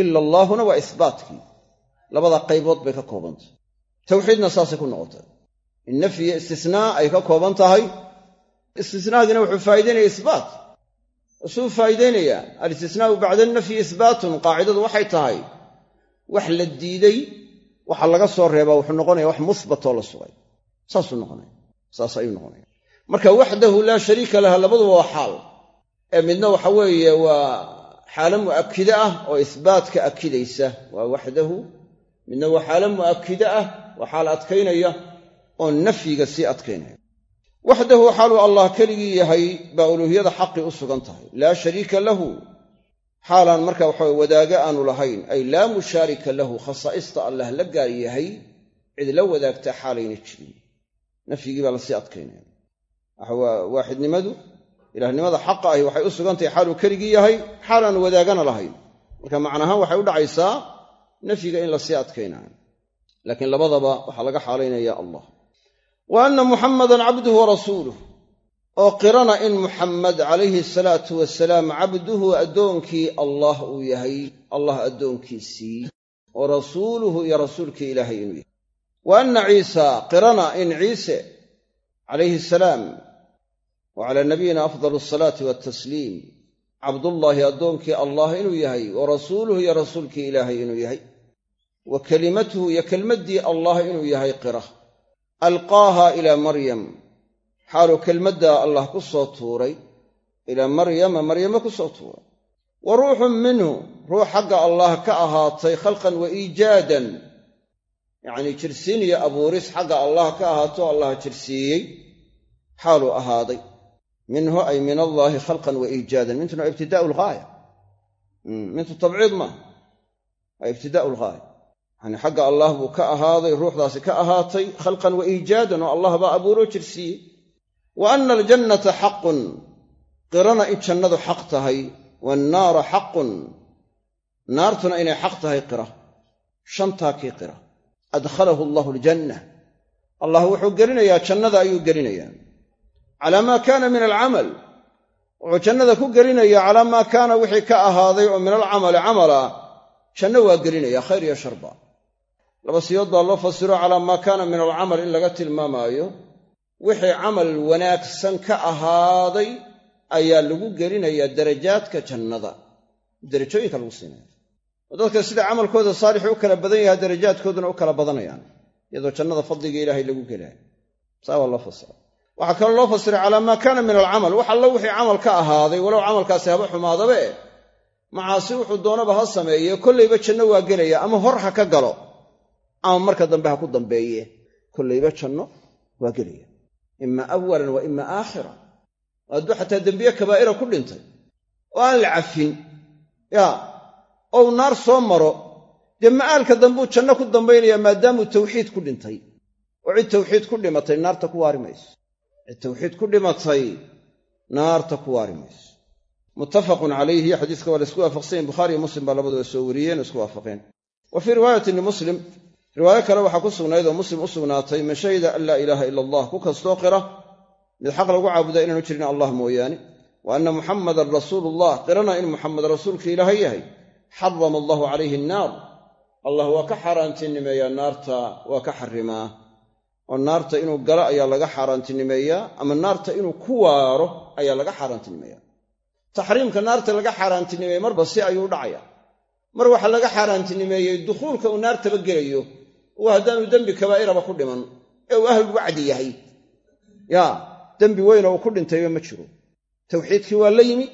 Speaker 1: ila allaahuna waa isbaatkii labada qaybood bay ka koobantah tawxiidna saasay ku noqotay. In nafyiyo istisnaa ay ka kooban tahay istisnaagina wuxuu faa'idaynaya isbaat. Usuu faa'iidaynayaa alistisnaau bacda nafyi isbaatun qaacidadu waxay tahay wax la diiday waxa laga soo reebaa wuxuu noqonaya wax musbatoo la sugay. Saasuu noqonaya saas ayuu noqonaya. Marka waxdahu laa shariika laha labaduba waa xaal. Ee midna waxa weeye waa xaalo mu'akide ah oo isbaatka akidaysa. Waa waxdahu midna waa xaalo mu'akide ah waa xaal adkaynaya oo nafyiga sii adkaynaya. Waxdahu xaaluu allah keligii yahay baa uluuhiyada xaqi u sugan tahay. Laa shariika lahu. Xaalaan marka waxawe wadaaga aanu lahayn ay laa mushaarika lahu khasaa'ista allah la gaar yahay cid la wadaagta xaalayna jirin. Nafyigii baa la sii adkaynaya. Waaxidnimadu ilaahnimada xaqa ahi waxay u sugan tahay xaaluu keligii yahay xaalaanu wadaagana lahayn. Marka macnahaan waxay u dhacaysaa nafyiga in la sii adkaynayo laakiin labadaba waxaa laga xaalaynaya allah. Wa anna muxammadan cabduhu wa rasuuluh oo qirana in muxammed calayhi salaatu wasalaam cabduhu addoonkii allah uu yahay allah addoonkiisii wa rasuuluhu iyo rasuulkii ilaahay inuu yahay. Wa anna ciisa qirana in ciise calayhi salaam wa calaa nabiyina afdal asalaati waatasliim cabdullaahi addoonkii allah inuu yahay wa rasuuluhu iyo rasuulkii ilaahay inuu yahay wa kelimatuhu iyo kelmaddii allah inuu yahay qira. Alqaaha ilaa maryam xaaluu kelmaddaa allah ku soo tuuray ilaa maryama maryamo ku soo tuuray. Wa ruuxun minhu ruux xagga allah ka ahaatay khalqan wa iijaadan yacnii jirsiin iyo abuuris xagga allah ka ahaato allah jirsiiyey xaaluu ahaaday minhu ay min allaahi khalqan wa iijaadan mintuna waa ibtidaa'u lghaaya mintu tabciid maaha waa ibtidaa'u lghaaya yacnii xagga allah buu ka ahaaday ruuxdaasi ka ahaatay khalqan wa iijaadan oo allah baa abuuroo jirsiiyey wa anna aljannata xaqun qirana in jannadu xaq tahay waannaara xaqun naartuna inay xaq tahay qira shantaa kii qira adkhalahu allahu aljanna allah wuxuu gelinayaa jannada ayuu gelinayaa calaa maa kaana min alcamal. Wuxuu jannada ku gelinayaa calaa maa kaana wixii ka ahaaday oo min alcamali camala. Janno waa gelinaya khayr iyo sharba laba siyood baa loo fasiro calaa maa kaana min alcamal in laga tilmaamaayo. Wixii camal wanaagsan ka ahaaday ayaa lagu gelinayaa darajaadka jannada. Derajooyinka lagu siinaya oo dadka sida camalkooda saalixu u kala badan yahaa darajaadkooduna u kala badanayaan iyadoo jannada fadliga ilaahay lagu gelaayo saa waa loo fasira waxaa kaloo loo fasiray calaa maa kaana min alcamal. Wax allo wixii camal ka ahaaday walow camalkaasi haba xumaadaba e macaasi wuxuu doonaba ha sameeye kollayba janno waa gelaya ama hor ha ka galo ama marka dambe ha ku dambeeye kollayba janno waa gelaya. Ima awalan wa ima aakhira. Hadduu xataa dembiye kabaa'ira ku dhintay oo aan la cafin yaa ou naar soo maro dee ma'aalka dambuu janno ku dambaynayaa maadaamuu tawxiid ku dhintay oo cid tawxiid ku dhimatay naarta ku waari mayso cid tawxiid ku dhimatay naarta ku waari mayso muttafaqun calayhi xadiiska waa la isku waafaqsanyahin bukhaari iyo muslim baa labaduba soo wariyeen isku waafaqeen. Wa fii riwaayatin limuslim riwaayo kale waxaa ku sugnayd oo muslim u sugnaatay man shahida an laa ilaaha ila allah ku kastoo qira mid xaq lagu caabudaa inaanu jirin allah mooyaane wa anna muxammadan rasuulullah qirana in muxamed rasuulka ilaahay yahay. Xarama allahu calayhi annaar allah waa ka xaaraantinimeeyaa naarta waa ka xarimaa oo naarta inuu galo ayaa laga xaaraantinimeeyaa ama naarta inuu ku waaro ayaa laga xaaraantinimeeyaa taxriimka naarta laga xaaraantinimeeye marba si ayuu dhacaya. Mar waxaa laga xaaraantinimeeyey dukhuulka uu naartaba gelayo uu haddaanu dembi kabaa'iraba ku dhiman. Ee uu ahlul wacdi yahay. Yaa dembi weyna uu ku dhintayba ma jiro. Tawxiidkii waa la yimi.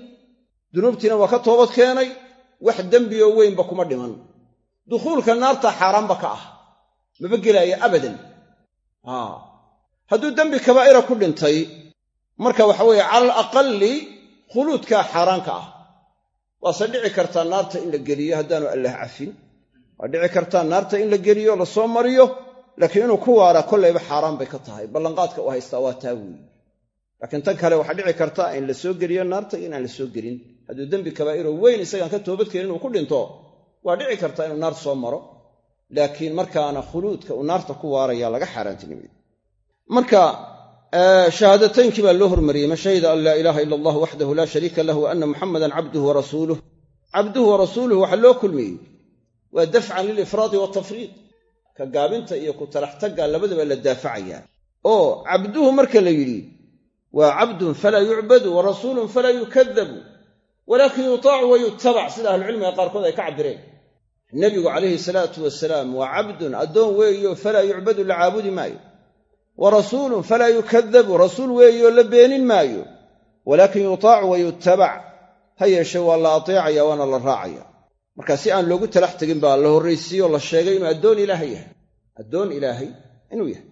Speaker 1: Dunuubtiina waa ka toobad keenay. Wax dembioo weynba kuma dhiman. Dukhuulka naarta xaaraanba ka ah. Maba gelaayo abadan hadduu dembi kabaa'ira ku dhintay marka waxa weeye cala alaqalli khuluudkaa xaaraanka ah. Waase dhici kartaa naarta in la geliyo haddaanu allaah cafin. Waa dhici kartaa naarta in la geliyo la soo mariyo laakiin inuu ku waaraa kollayba xaaraan bay ka tahay. Ballanqaadka u haystaa waa taa weeye laakiin tan kale waxaa dhici karta in la soo geliyo naarta inaan la soo gelin. Hadduu dembi kabaa'iro weyn isagaan ka toobadkeenin uu ku dhinto waa dhici karta inuu naar soo maro laakiin markaana khuluudka uu naarta ku waaraya laga xaaraantinimay marka shahaadataynkii baa loo hormariyey man shahida an laa ilaaha ila allah waxdahu laa shariika lah wa anna muxamadan cabduhu wa rasuuluh cabduhu wa rasuuluhu waxaa loo kulmiyey. Waa dafcan lilifraadi watafriid ka gaabinta iyo ku talaxtagga labadaba la daafacayaa. Oo cabduhu marka la yidhi waa cabdun falaa yucbadu wa rasuulun falaa yukadabu walaakin yutaacu wa yutabac sida ahlucilmiga qaarkood ay ka cabbireen nebigu calayhi salaatu wasalaam waa cabdun addoon weeyo falaa yucbadu la caabudi maayo. Wa rasuulun falaa yukadabu rasuul weeyo la beenin maayo. Walaakin yutaacu wa yutabac ha yeeshe waa la ateecaya waana la raacaya. Marka si aan loogu talax tegin baa la horraysiiyo la sheegay inuu addoon ilaahay yahay. Addoon ilaahay inuu yahay.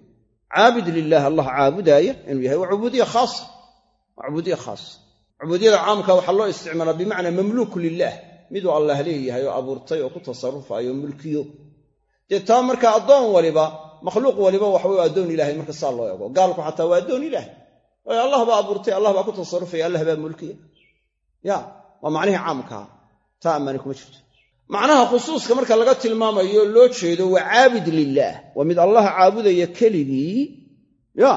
Speaker 1: Caabid lilaah allah caabudaaya inuu yahay. Waa cubuudiya khaasa waa cubuudiya khaasa cubuudiyada caamka waxaa loo isticmaalaa bimacnaa mamluuku lilaah miduu allah leeyahay oo abuurtay oo ku tasarrufayo mulkiyo. Dee taa markaa addoon waliba makhluuq waliba waxawey addoon ilaahay marka saa loo ego gaalku xataa waa addoon ilaahay. Waayo allah baa abuurtay allah baa ku tasarrufaya allah baa mulkiya. Ya waa macnihii caamkaa taa ammaani kuma jirto. Macnaha khusuuska marka laga tilmaamayo loo jeedo waa caabid lilaah waa mid allah caabudaya keligii. Ya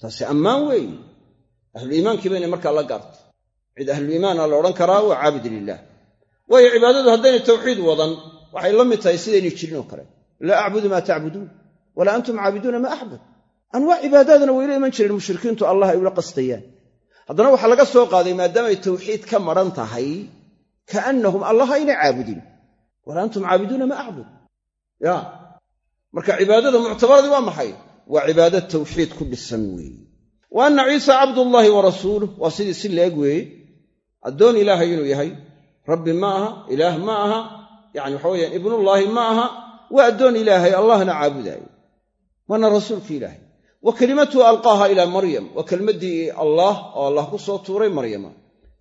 Speaker 1: taasi ammaan weeye ahluliimaankii bayna markaa la gaarta cid ahluliimaana la odhan karaa waa caabid lilaah waayo cibaadadu haddaynay tawxiid wadan waxay la mid tahay sidaynay jirin oo kale. Laa acbudu maa tacbuduun walaa antum caabiduuna maa acbud. Anwaac cibaadaadana wayla iman jireen mushrikiintu allah ay ula qastayaan haddana waxaa laga soo qaaday maadaamay tawxiid ka maran tahay kaannahum allah aynay caabudin. Walaa antum caabiduuna maa acbud. Ya. Marka cibaadada muctabaradii waa maxay? Waa cibaado tawxiid ku dhisan weeye wa anna ciisa cabdullaahi wa rasuuluh waa sidii si leeg weeye addoon ilaahay inuu yahay rabbi ma aha ilaah ma aha yani waxa weyaan ibnullaahi ma aha waa addoon ilaahay allahna caabudaayo waana rasuulki ilaahay. Wa kelimatuhu alqaaha ilaa maryam waa kelmaddii allaah oo allah ku soo tuuray maryama.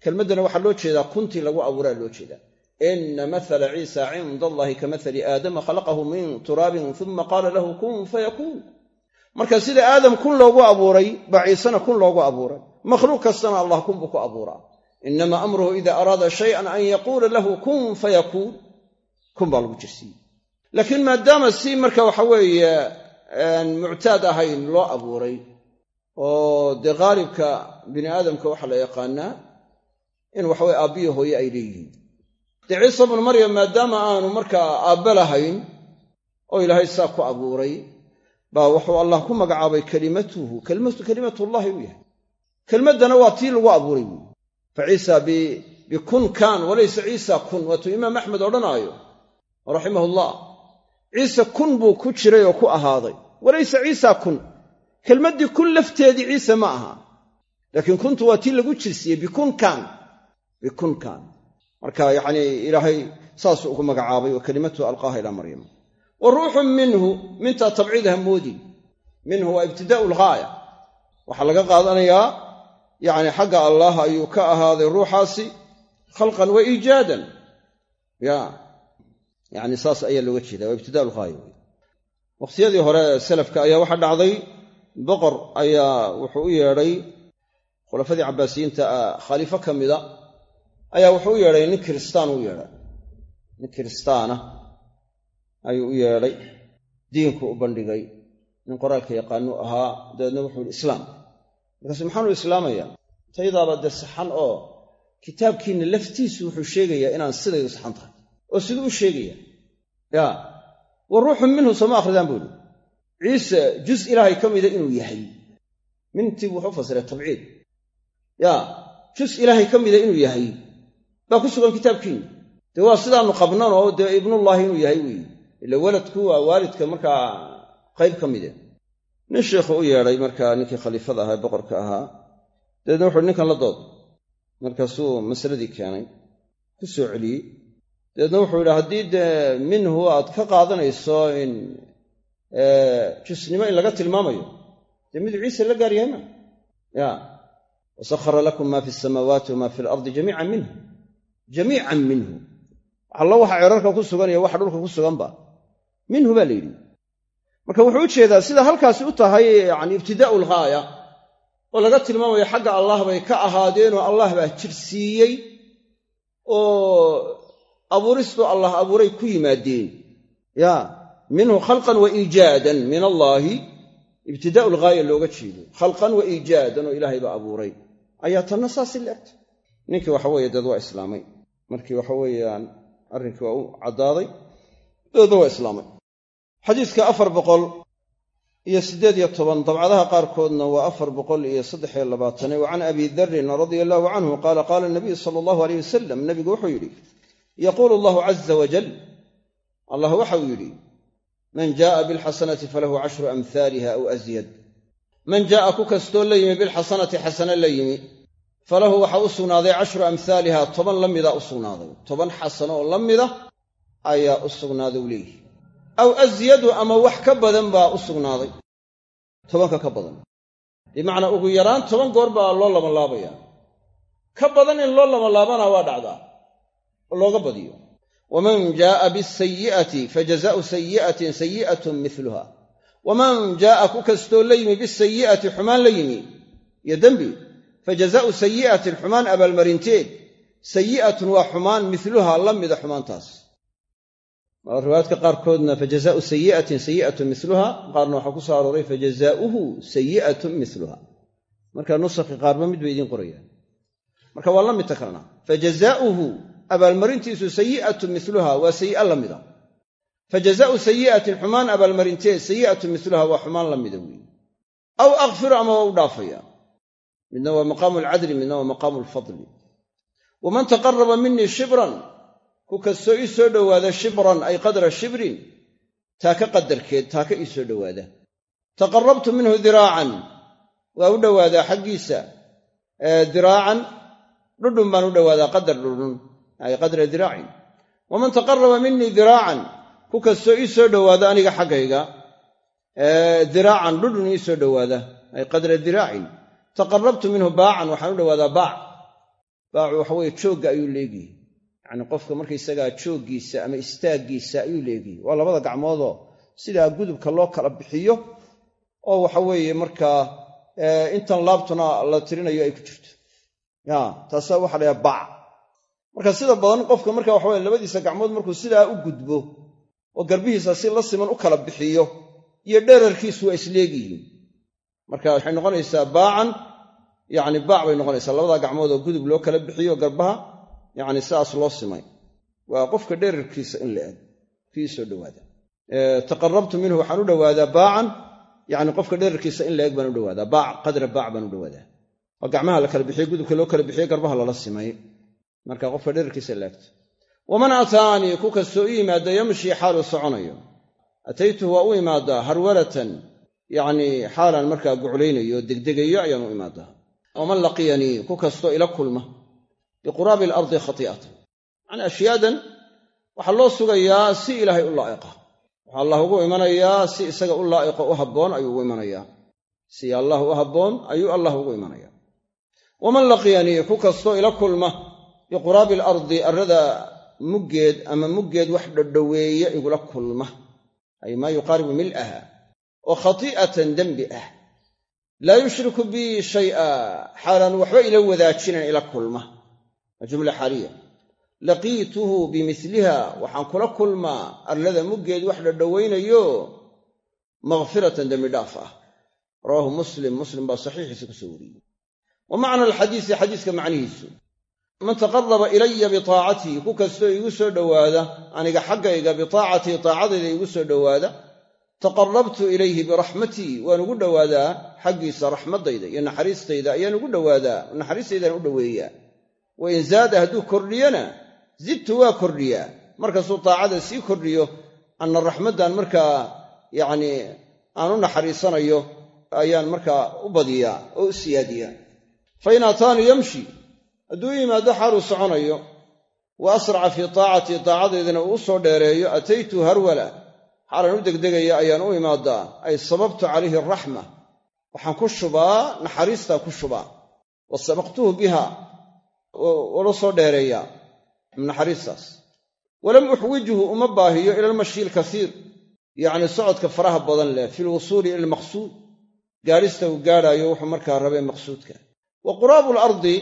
Speaker 1: Kelmaddana waxaa loo jeedaa kuntii lagu abuuraa loo jeedaa. Ina mathala ciisa cinda allahi ka mathali aadama khalaqahu min turaabin uma qaala lahu kun fayakuun marka sida aadam kun loogu abuuray baa ciisena kun loogu abuuray. Makhluuq kastana allah kun buu ku abuuraa inama amruhu ida araada shayan an yaquula lahu kun fayakuun kun baa lagu jirsiiyey laakiin maadaama si marka waxa weeye muctaad ahayn loo abuuray oo dee qaalibka bini aadamka waxaa la yaqaanaa in waxaweye aabbiyo hooye ay leeyihiin dee ciisa bnu maryam maadaama aanu markaa aabbe lahayn oo ilaahay saa ku abuuray baa wuxuu allah ku magacaabay kelimatuhu kelimatullahi u yahay kelmaddana waa tii lagu abuuray fa ciisa bikun kaan walaysa ciisa kun waatuu imaam axmed odhanaayo raximahullah ciise kun buu ku jiray oo ku ahaaday. Walayse ciisa kun. Kelmaddii kun lafteedii ciise ma aha. Laakiin kuntu waa tii lagu jirsiyey bikunkan bikunkan marka yacnii ilaahay saasuu ugu magacaabay wa kelimatu alqaaha ilaa maryam. Wa ruuxun minhu mintaa tabciid hamoodi minhu waa ibtidaa'u lghaaya waxaa laga qaadanayaa yacni xagga allah ayuu ka ahaaday ruuxaasi khalqan wa iijaadan ya. Yacni saas ayaa looga jeeda waa ibtidaa lghaaya wey wakhtiyadii hore salafka ayaa waxaa dhacday boqor ayaa wuxuu u yeedhay khulafadii cabbaasiyiinta khaliifo ka mida ayaa wuxuu u yeedhay nin kiristaan u yeedhay. Nin kiristaana ayuu u yeedhay diinku u bandhigay. Nin qoraalka yaqaanuu ahaa dabeedna wuxuu yihi islaam markaasu maxaanu islaamaya taydaaba dee saxan oo kitaabkiinna laftiisu wuxuu sheegayaa inaan sidaydu saxan tahay. Oo siduu u sheegaya ya. Wa ruuxun minhu sooma akhridaan buu ihi ciise jus ilaahay ka mida inuu yahay. Mintii wuxuu fasiray tabciid. Ya. Jus ilaahay ka mida inuu yahay. Baa ku sugan kitaabkiinna dee waa sidaannu qabnan oo dee ibnullaahi inuu yahay weeye ila waladku waa waalidka markaa qayb ka mide nin sheikhu u yeedhay markaa ninkii khaliifada ahaa ee boqorka ahaa dabeedna wuxuuhi ninkan la dood markaasuu masaladii keenay ku soo celiyey. Dabeedna wuxuu yidhi haddii dee minhu aad ka qaadanayso in jusnimo in laga tilmaamayo dee miduu ciise la gaar yahay ma ya wasakhara lakum maa fi samaawaati wamaa fi alardi jamiican minhu. Jamiican minhu. Allo waxa cerarka ku sugan iyo waxa dhulka ku suganba minhu baa la yidhi marka wuxuu u jeedaa sida halkaasi u tahay yani ibtidaa'u lghaaya oo laga tilmaamayo xagga allah bay ka ahaadeenoo allah baa jirsiiyey oo abuuristu allah abuuray ku yimaadeen. Ya minhu khalqan wa iijaadan min allaahi ibtidaa'u looga jeedo. Khalqan wa iijaadan oo ilaahay baa abuuray. Ayaa tanna saasi la egtay ninkii waxa weeye deed waa islaamay. Markii waxa weeyaan arrinkii waa u caddaaday dabeedna waa islaamay xadiidka afar boqol iyo siddeed iyo toban dabcadaha qaarkoodna waa afar boqol iyo saddexiyo labaatane wa can abi darin radia allahu canhu qaala qaala nabiyu sala allahu aleyh wasalam nabigu wuxuu yidhi yaquulu allahu caza wajal allah waxau yidhi man jaaa bilxasanati falahu cashru amhaaliha aw asyad man jaaa ku kastoo la yimi bilxasanati xasane la yimi falahu waxaa u sugnaaday cashru amhaaliha toban la mida u sugnaaday. Toban xasano oo la mida ayaa u sugnaaday u leeyihi aw asyadu ama wax ka badan baa u sugnaaday. Tobanka ka badan. Bimacnaa ugu yaraan toban goor baa loo labanlaabayaa ka badan in loo labanlaabana waa dhacdaa. Oo looga badiyo. Waman jaaa bisayi'ati fajazaau sayi'atin sayi'atun miluha waman jaaa ku kastoo la yimi bisayi'ati xumaan la yimi. Iyo dembi fajazaau sayi'atin xumaan abaalmarinteed. Sayi'atun waa xumaan miluha la mida xumaantaas riwaayaadka qaarkoodna fajazaau sayi'atin sayi'atun miluha qaarna waxaa ku soo arooray fajazaauhu sayi'atun miluha marka nusakhi qaarba mid bay idiin qorayaan. Marka waa la midta kalena fajazaauhu abaalmarintiisu sayi'atun miluha waa sayi'a la mida. Fajazaau sayi'atin xumaan abaalmarinteed sayi'atun miluha waa xumaan la mida weeye aw akfiru ama waa u dhaafaya. Midna waa maqaamu alcadli midna waa maqaamu alfadli waman taqaraba minii shibran ku kastoo ii soo dhowaada shibran ay qadra shibrin taaka qadarkeed taaka ii soo dhowaada. Taqarabtu minhu diraacan waa u dhowaadaa xaggiisa. Diraacan dhudhun baan u dhowaadaa qadar dhudhun ay qadra diraacin. Waman taqaraba minii diraacan ku kastoo ii soo dhowaada aniga xaggayga. Diraacan dhudhun ii soo dhowaada ay qadra diraacin. Taqarabtu minhu baacan waxaan u dhowaadaa baac. Baacu waxaweye joogga ayuu leegihi yacni qofka markaysagaa jooggiisa ama istaaggiisa ayuu leegihi waa labada gacmoodoo sidaa gudubka loo kala bixiyo oo waxa weeye markaa intan laabtuna la tirinayo ay ku jirto. Ya taasaa waxa la ydhaha marka sida badan qofka marka waxaweye labadiisa gacmood markuu sidaa u gudbo oo garbihiisa si la siman u kala bixiyo iyo dherarkiisu waa isleegyihiin marka waxay noqonaysaa baacan yacni baac bay noqonaysaa labada gacmood oo gudub loo kala bixiyo garbaha yacni sidaas loo simay. Waa qofka dherarkiisa in la eg kii soo taqarabtu minhu waxaan u dhowaadaa baacan. Yacni qofka dherarkiisa in la eg baan u dhowaadaa baac qadra baac baan u dhowaadaa waa gacmaha la kala bixiye gudubka loo kala bixiye garbaha lala simay. Marka qofka dherarkiisa in waman ataanii ku kastoo u yimaada yamshii xaaluu soconayo. Ataytuhu waa u imaadaa harwalatan. Yacnii xaalaan markaa guclaynayo degdegayo ayaan u imaadaa. Waman laqiyanii ku kastoo ila kulma biquraabi alardi khati'atan yacnii ashyaadan waxaa loo sugayaa si ilaahay u laa'iqa waxaa allah ugu imanayaa si isaga u laa'iqo u habboon ayuu ugu imanayaa si allah u habboon ayuu allah ugu imanayaa waman laqiyanii ku kastoo ila kulma biquraabi alardi arrada muggeed ama muggeed wax dhodhoweeya igula kulma ay maa yuqaaribu mil'aha oo khati'atan dembi ah laa yushriku bii shay'a xaalaan waxba ila wadaajinayn ila kulma waa jumla xaaliya. Laqiituhu bimiliha waxaan kula kulmaa arlada muggeed wax dhodhowaynayo makfiratan dembi dhaaf ah. Rawaahu muslim muslim baa saxiixiisa ku soo wariyey. Wa macna alxadiisi xadiiska macnihiisu. Man taqaraba ilaya bitaacatii ku kastoo iigu soo dhowaada aniga xaggayga bitaacatii taacadayda iigu soo dhowaada taqarabtu ilayhi biraxmatii waan ugu dhowaadaa xaggiisa raxmaddayda iyo naxariistayda ayaan ugu dhowaadaa naxariistaydaan u dhoweeyaa wa in zaada hadduu kordhiyona zidtu waa kordhiyaa. Markastuu taacada sii kordhiyo anna raxmaddan markaa yacnii aan u naxariisanayo ayaan markaa u badiyaa oo u siyaadiyaa. Fa in ataanii yamshi hadduu u yimaado xaaluu soconayo wa asraca fii taacatii taacadaydana uu u soo dheereeyo ataytu harwala. Xaalan u degdegaya ayaan u imaadaa ay sababtu calayhi araxma waxaan ku shubaa naxariistaa ku shubaa. Wa sabaqtuhu biha ula soo dheereeyaa naxariistaas. Walam uxwijhu uma baahiyo ila almashyi alkasiir yacni socodka faraha badan leh fi lwusuuli ila almaqsuud. Gaadhista uu gaadhaayo wuxuu markaa rabay maqsuudka. Wa quraabu alardi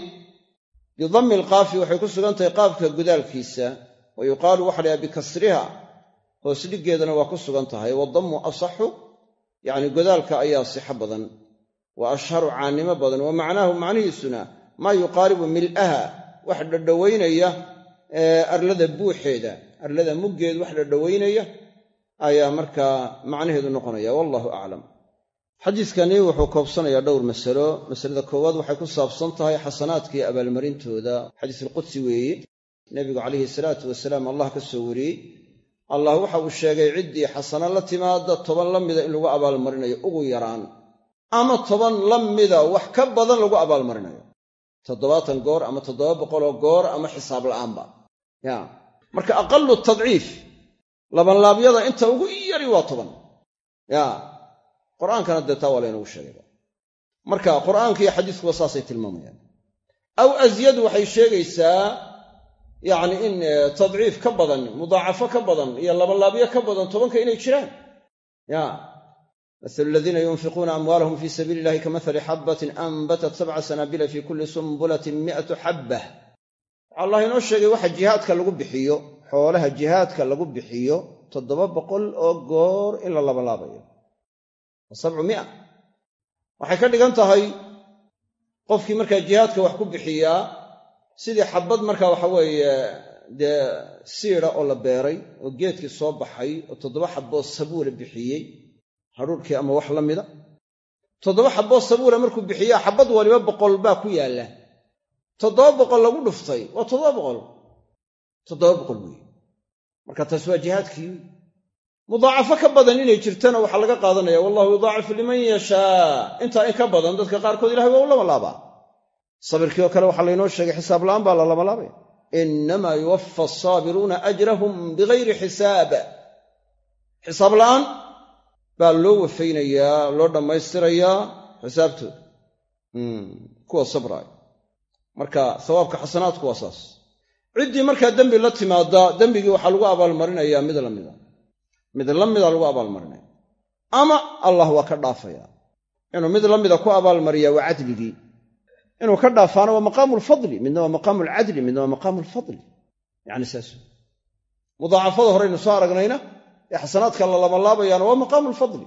Speaker 1: bidammi alqaafi waxay ku sugan tahay qaafka gudaalkiisa wa yuqaalu waxa lahaa bikasriha hoos dhiggeedana waa ku sugan tahay. Wadammu asaxu yacni godaalka ayaa sixo badan. Wa ashharu caannimo badan. Wa macnaahu macnihiisuna maa yuqaaribu mil'aha wax dhadhowaynaya arlada buuxeeda arlada muggeed wax dhadhowaynaya ayaa markaa macnaheedu noqonaya wallahu aclam xadiiskani wuxuu koobsanayaa dhowr masalo. Masalada koowaad waxay ku saabsan tahay xasanaadkii abaalmarintooda. Xadiisulqudsi weeye. Nebigu calayhi salaatu wasalaam allah ka soo wariyey. Allah waxa uu sheegay ciddii xasano la timaada toban la mida in lagu abaalmarinayo. Ugu yaraan ama toban la mida wax ka badan lagu abaalmarinayo toddobaatan goor ama toddoba boqoloo goor ama xisaab la'aanba. Ya. Marka aqalu tadciif labanlaabyada inta ugu yari waa toban. Ya. Qur'aankana dee taa waa laynagu sheegayba marka qur'aanka iyo xadiiskuba saasay tilmaamayaan. Aw asyadu waxay sheegaysaa yacni in tadciif ka badan mudaacafo ka badan iyo labanlaabyo ka badan tobanka inay jiraan. Ya masalu aladiina yunfiquuna amwaalahum fii sabiili illahi kamahali xabbatin anbatat sabca sanaabila fii kulli sumbulatin mi'atu xabbah waxaa allah inoo sheegay waxa jihaadka lagu bixiyo xoolaha jihaadka lagu bixiyo toddoba boqol oo goor in la labanlaabayo sabcu mia waxay ka dhigan tahay qofkii markaa jihaadka wax ku bixiyaa sidii xabbad markaa waxa weeye dee siida oo la beeray oo geedkii soo baxay oo toddoba xabboo sabuula bixiyey hadhuurkii ama wax la mida? Toddoba xabboo sabuula markuu bixiyaa xabbad waliba boqol baa ku yaalla. Toddoba boqol lagu dhuftay waa toddoba boqol. Toddoba boqol weeye marka taas waa jihaadkii. Mudaacafo ka badan inay jirtana waxaa laga qaadanaya wallahu yudaacifu liman yashaa. Intaa in ka badan dadka qaarkood ilahay waa u lamalaabaa sabirkii oo kale waxaa laynoo sheegay xisaab la'aan baa la lamalaabaya innamaa yuwaffa asaabiruuna ajrahum bigayri xisaab. Xisaab la'aan baa loo wafaynayaa loo dhammaystirayaa xisaabtooda kuwa sabraay marka sawaabka xasanaadku waa saas. Ciddii markaa dembi la timaada dembigii waxaa lagu abaalmarinayaa mid la mida. Mid la mida lagu abaalmarinaya. Ama allah waa ka dhaafaya. Inuu mid la mida ku abaalmariyaa waa cadligii. Inuu ka dhaafaana waa maqaamu lfadli midna waa maqaamu alcadli midna waa maqaamu lfadli yani saas. Mudaacafada horeynu soo aragnayna ee xasanaadka la labanlaabayaana waa maqaamu lfadli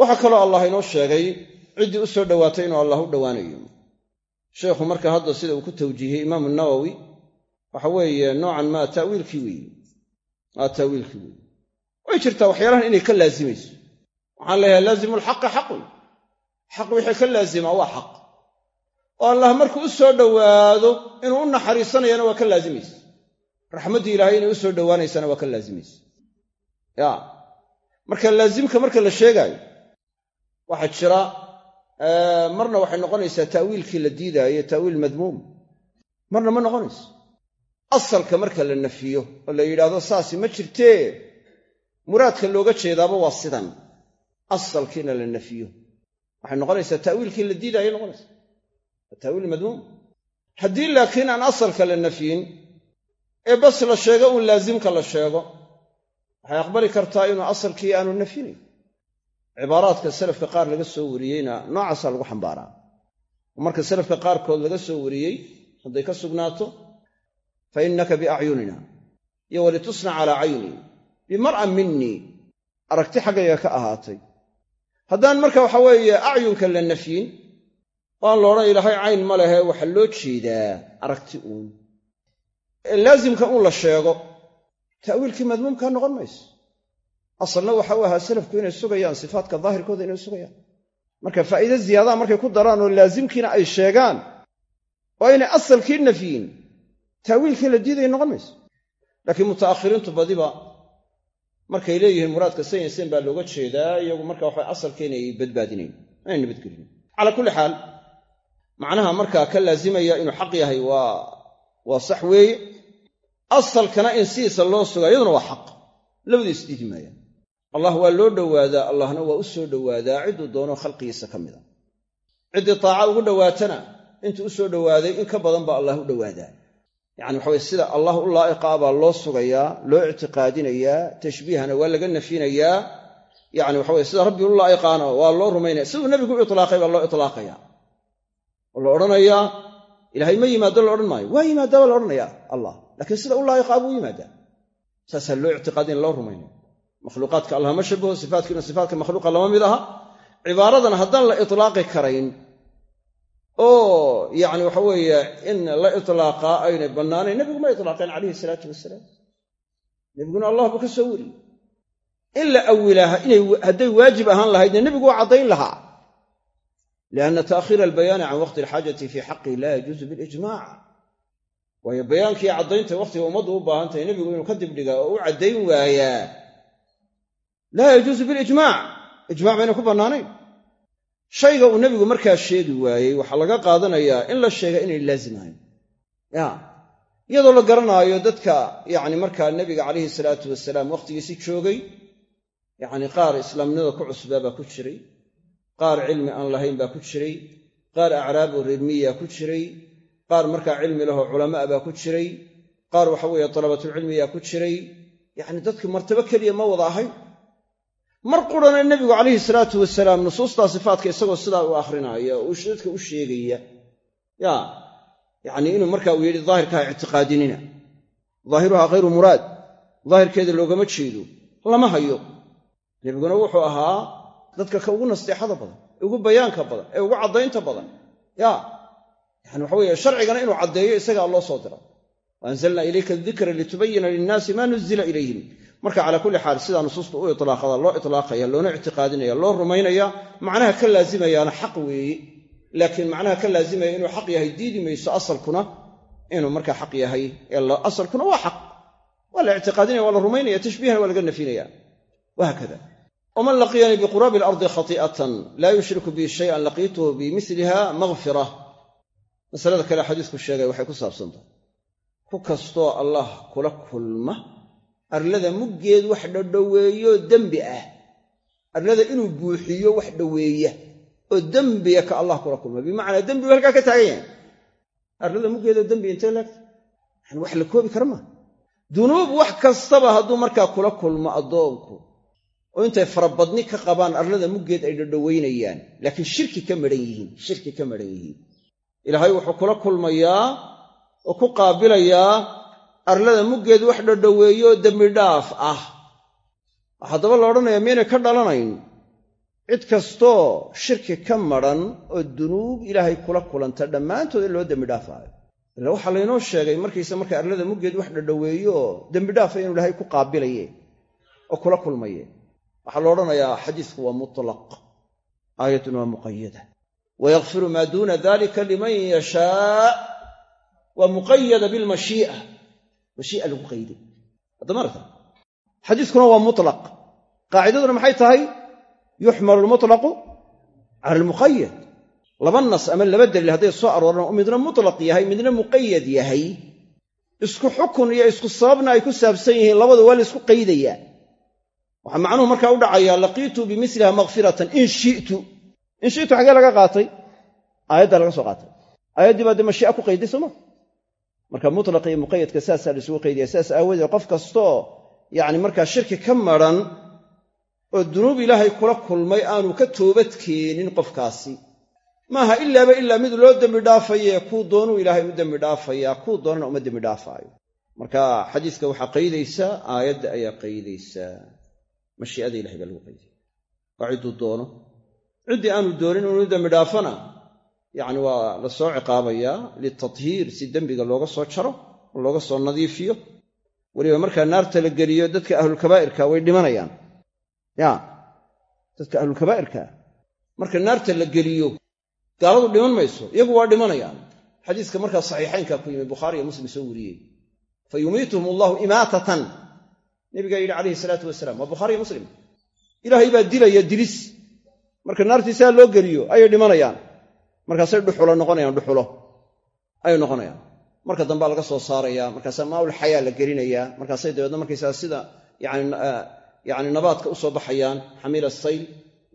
Speaker 1: waxaa kaloo allah inoo sheegay ciddii u soo dhowaatay inuu allah u dhowaanayo. Sheikhu marka hadda sida uu ku tawjiihiyey imaamu nawowi waxa weeye noocan maa tawiilkii weeye? Maa taawiilkii weeye? Way jirtaa waxyaalahan inay ka laazimayso waxaan leeyahay laazimu lxaqi xaqun. Xaq wixii ka laazima waa xaq. Oo allah markuu u soo dhowaado inuu u naxariisanayana waa ka laazimaysa raxmaddii ilaahay inay u soo dhowaanaysana waa ka laazimaysa ya. Marka laazimka marka la sheegaayo waxaa jira marna waxay noqonaysaa ta'wiilkii la diidaayo ta'wiil madmuum. Marna ma noqonayso asalka marka la nafiyo oo la yidhaahdo saasi ma jirtee muraadka looga jeedaaba waa sidan. Asalkiina la nafiyo. Waxay noqonaysaa ta'wiilkii la diidaayo noqonaysa waa ta'wiil madmuum. Haddii laakiin aan asalka la nafyin ee bas la sheego uun laazimka la sheego waxay aqbali kartaa inuu asalkii aanu nafyinayn cibaaraadka salafka qaar laga soo wariyeyna noocaasaa lagu xambaaraa. Oo marka salafka qaarkood laga soo wariyey hadday ka sugnaato fa innaka biacyunina iyo walitusna calaa caynii bimar'an minii aragti xaggayga ka ahaatay. Haddaan marka waxa weeye acyunka la nafyin waan loodhan ilaahay cayn ma lehe waxaa loo jeedaa aragti uun. Ee laazimka uun la sheego ta'wiilkii madmuumkaa noqon mayso. Asalna waxa u ahaa salafku inay sugayaan sifaatka daahirkooda inay sugayaan. Marka faa'iide ziyaadaha markay ku daraan oo laazimkiina ay sheegaan oo aynay asalkii nafyiin ta'wiilkii la diidaya noqon mayso. Laakiin muta'akhiriintu badiba markay leeyihiin muraadka sayanseen baa looga jeedaa iyagu marka waxa asalka inay badbaadinayn inay nabadgelin. Calaa kulli xaal macnaha markaa ka laazimaya inuu xaq yahay waa waa sax weeye asalkana in sidiisa loo sugaa iyaduna waa xaq. Labadu isdiidi maayaan. Allah waa loo dhowaadaa allahna waa u soo dhowaadaa cidduu doono khalqigiisa ka mida. Ciddii taaca ugu dhowaatana intuu u soo dhowaaday in ka badan baa allah u dhowaadaa yacani waxa weye sida allah u laa'iqaa baa loo sugayaa loo ictiqaadinayaa tashbiihana waa laga nafyinayaa. Yacni waxa weye sida rabbi u laa'iqaana waa loo rumaynaya siduu nebigu u itlaaqay baa loo itlaaqaya oo la odhanayaa ilaahay ma yimaado la odhan maayo. Waa yimaadaa baa la odhanayaa. Allah. Laakiin sida u laa'iqaa buu yimaadaa saasaa loo ictiqaadin loo rumaynaya makhluuqaadka allah ma shabaho sifaatkiina sifaatka makhluuqa lama mid aha. Cibaaradan haddaan la itlaaqi karayn oo yacni waxa weeye in la itlaaqaa aynay bannaanayn nebigu ma itlaaqeen calayhi salaatu wasalaam nebiguna allah buu ka soo wariyey in la awilaa hadday waajib ahaan lahaydna nebigu waa caddayn lahaa lianna ta'khiira albayaani can waqti alxaajati fii xaqi laa yajuusu bilijmac waayo bayaankii caddaynta wakhtiga ummaddu u baahan tahay nebigu inuu ka dibdhigaa oo u caddayn waayaa laa yajuusu bilijmaac ijmac bayna ku bannaanayn shayga uu nebigu markaa sheegi waayey waxaa laga qaadanayaa in la sheega inay laazim ahayn ya iyadoo la garanaayo dadka yacni markaa nebiga calayhi salaatu wasalaam wakhtigiisi joogay yacni qaar islaamnimada ku cusbaa baa ku jiray qaar cilmi aan lahayn baa ku jiray. Qaar acraab oo reermiyaa ku jiray. Qaar markaa cilmi lahoo culamaa baa ku jiray. Qaar waxa weeye dalabatulcilmiyaa ku jiray. Yacni dadki martabo keliya ma wada ahayn. Mar qurana nebigu calayhi salaatu wasalaam nusuustaa sifaatka isagoo sidaa u akhrinaya oo dadka u sheegaya. Ya yacni inuu marka uu yidhi daahirkaha ictiqaadinina. Daahiruhaa khayru muraad. Daahirkeeda loogama jeedo. Lama hayo. Nebiguna wuxuu ahaa dadka ka ugu nasteexada badan ugu bayaanka badan ee ugu caddaynta badan. Ya yani waxa weeye sharcigana inuu caddeeyo isagaa loo soo dira. Wa anzalnaa ilayka adikra litubayina linnaasi maa nuzila ilayhim. Marka calaa kulli xaal sidaa nusuusta u itlaaqada loo itlaaqaya loona ictiqaadinaya loo rumaynaya macnaha ka laazimayaana xaq weeye laakiin macnaha ka laazimaya inuu xaq yahay diidi mayso asalkuna inuu markaa xaq yahay. Asalkuna waa xaq. Waa la ictiqaadinaya waa la rumaynaya tashbiihana waa laga nafinaya. Wahaakada waman laqiyanii biquraabi alardi khati'atan laa yushriku bi shayan laqiituhu bimiliha makfira masalada kale xadiisku sheegay waxay ku saabsantahay ku kastoo allah kula kulma arlada muggeed wax dhadhoweeyo dembi ah arlada inuu buuxiyo wax dhoweeya oo dembiga ka allah kula kulma bimacnaa dembigu halkaa ka taagan yahay arlada muggeedoo dembi intee laagta yani wax la koobi kara maa dunuub wax kastaba hadduu markaa kula kulmo addoonku oo intay farabadni ka qabaan arlada muggeed ay dhadhoweynayaan laakiin shirki ka madhan yihiin shirki ka madhan yihiin. Ilaahay wuxuu kula kulmayaa oo ku qaabilayaa arlada muggeed wax dhadhoweeyo dembidhaaf ah. Haddaba la odhanayaa miyaynay ka dhalanayn. Cid kastoo shirki ka madran oo dunuub ilaahay kula kulanta dhammaantood in loo dembidhaafaayo ila waxaa laynoo sheegay markaysa marka arlada muggeed wax dhadhoweeyo dembidhaafa inuu ilaahay ku qaabilaye oo kula kulmaye waxaa la odhanayaa xadiisku waa mutlaq aayatun waa muqayada wayakfiru maa duuna dalika liman yashaa waa muqayada bilmashii'a mashii'a. Lagu qayday haddama arta xadiiskuna waa mutlaq. Qaacidaduna maxay tahay? Yuxmalu lmutlaqu cala almuqayad laba nas ama laba daliil hadday soo arooraan oo midna mutlaq yahay midna muqayad yahay isku xukun iyo isku sababna ay ku saabsan yihiin labadu waa la isku qaydayaa waxaa macnuhu markaa u dhacayaa laqiitu bimiliha makfiratan in shi'tu. In shi'tu xaggee laga qaatay aayaddaa laga soo qaatay. Aayaddii baa dee mashii'a ku qayday sooma marka mutlaqa iyo muqayadka saasaa la isugu qaydaya aawadeed qof kastaoo yacni markaa shirki ka madran oo dunuub ilaahay kula kulmay aanu ka toobad keenin qofkaasi. Maaha ilaaba ilaa mid loo dembi dhaafaye kuu doonuu ilaahay u dembi dhaafayaa kuu doonana uma dembi dhaafaayo. Marka xadiiska waxaa qaydaysaa aayadda ayaa qaydaysaa mashii'ada ilahay baa lagu qaydaya waa cidduu doono. Ciddii aanu doonin inuu dembi dhaafana yacni waa la soo ciqaabayaa litathiir si dembiga looga soo jaro oo looga soo nadiifiyo. Weliba markaa naarta la geliyo dadka ahlulkabaa'irka way dhimanayaan. Ya dadka ahlulkabaa'irka marka naarta la geliyo gaaladu dhiman mayso iyagu waa dhimanayaan. Xadiiska markaa saxiixaynkaa ku yimi bukhaari iyo muslim soo wariyey. Fa yumiituhum allahu imaatatan nabigaa yidhi calayhi salaatu wasalaam waa bukhaariyo muslim. Ilaahay baa dilaya dilis. Marka naartiisaa loo geliyo ayay dhimanayaan. Markaasay dhuxulo noqonayaan dhuxulo. Ayay noqonayaan. Marka dambea laga soo saaraya markaasaa maaul xayaa la gelinayaa markaasay dabeedna markaysaa sida yani nabaadka u baxayaan xamiila sayl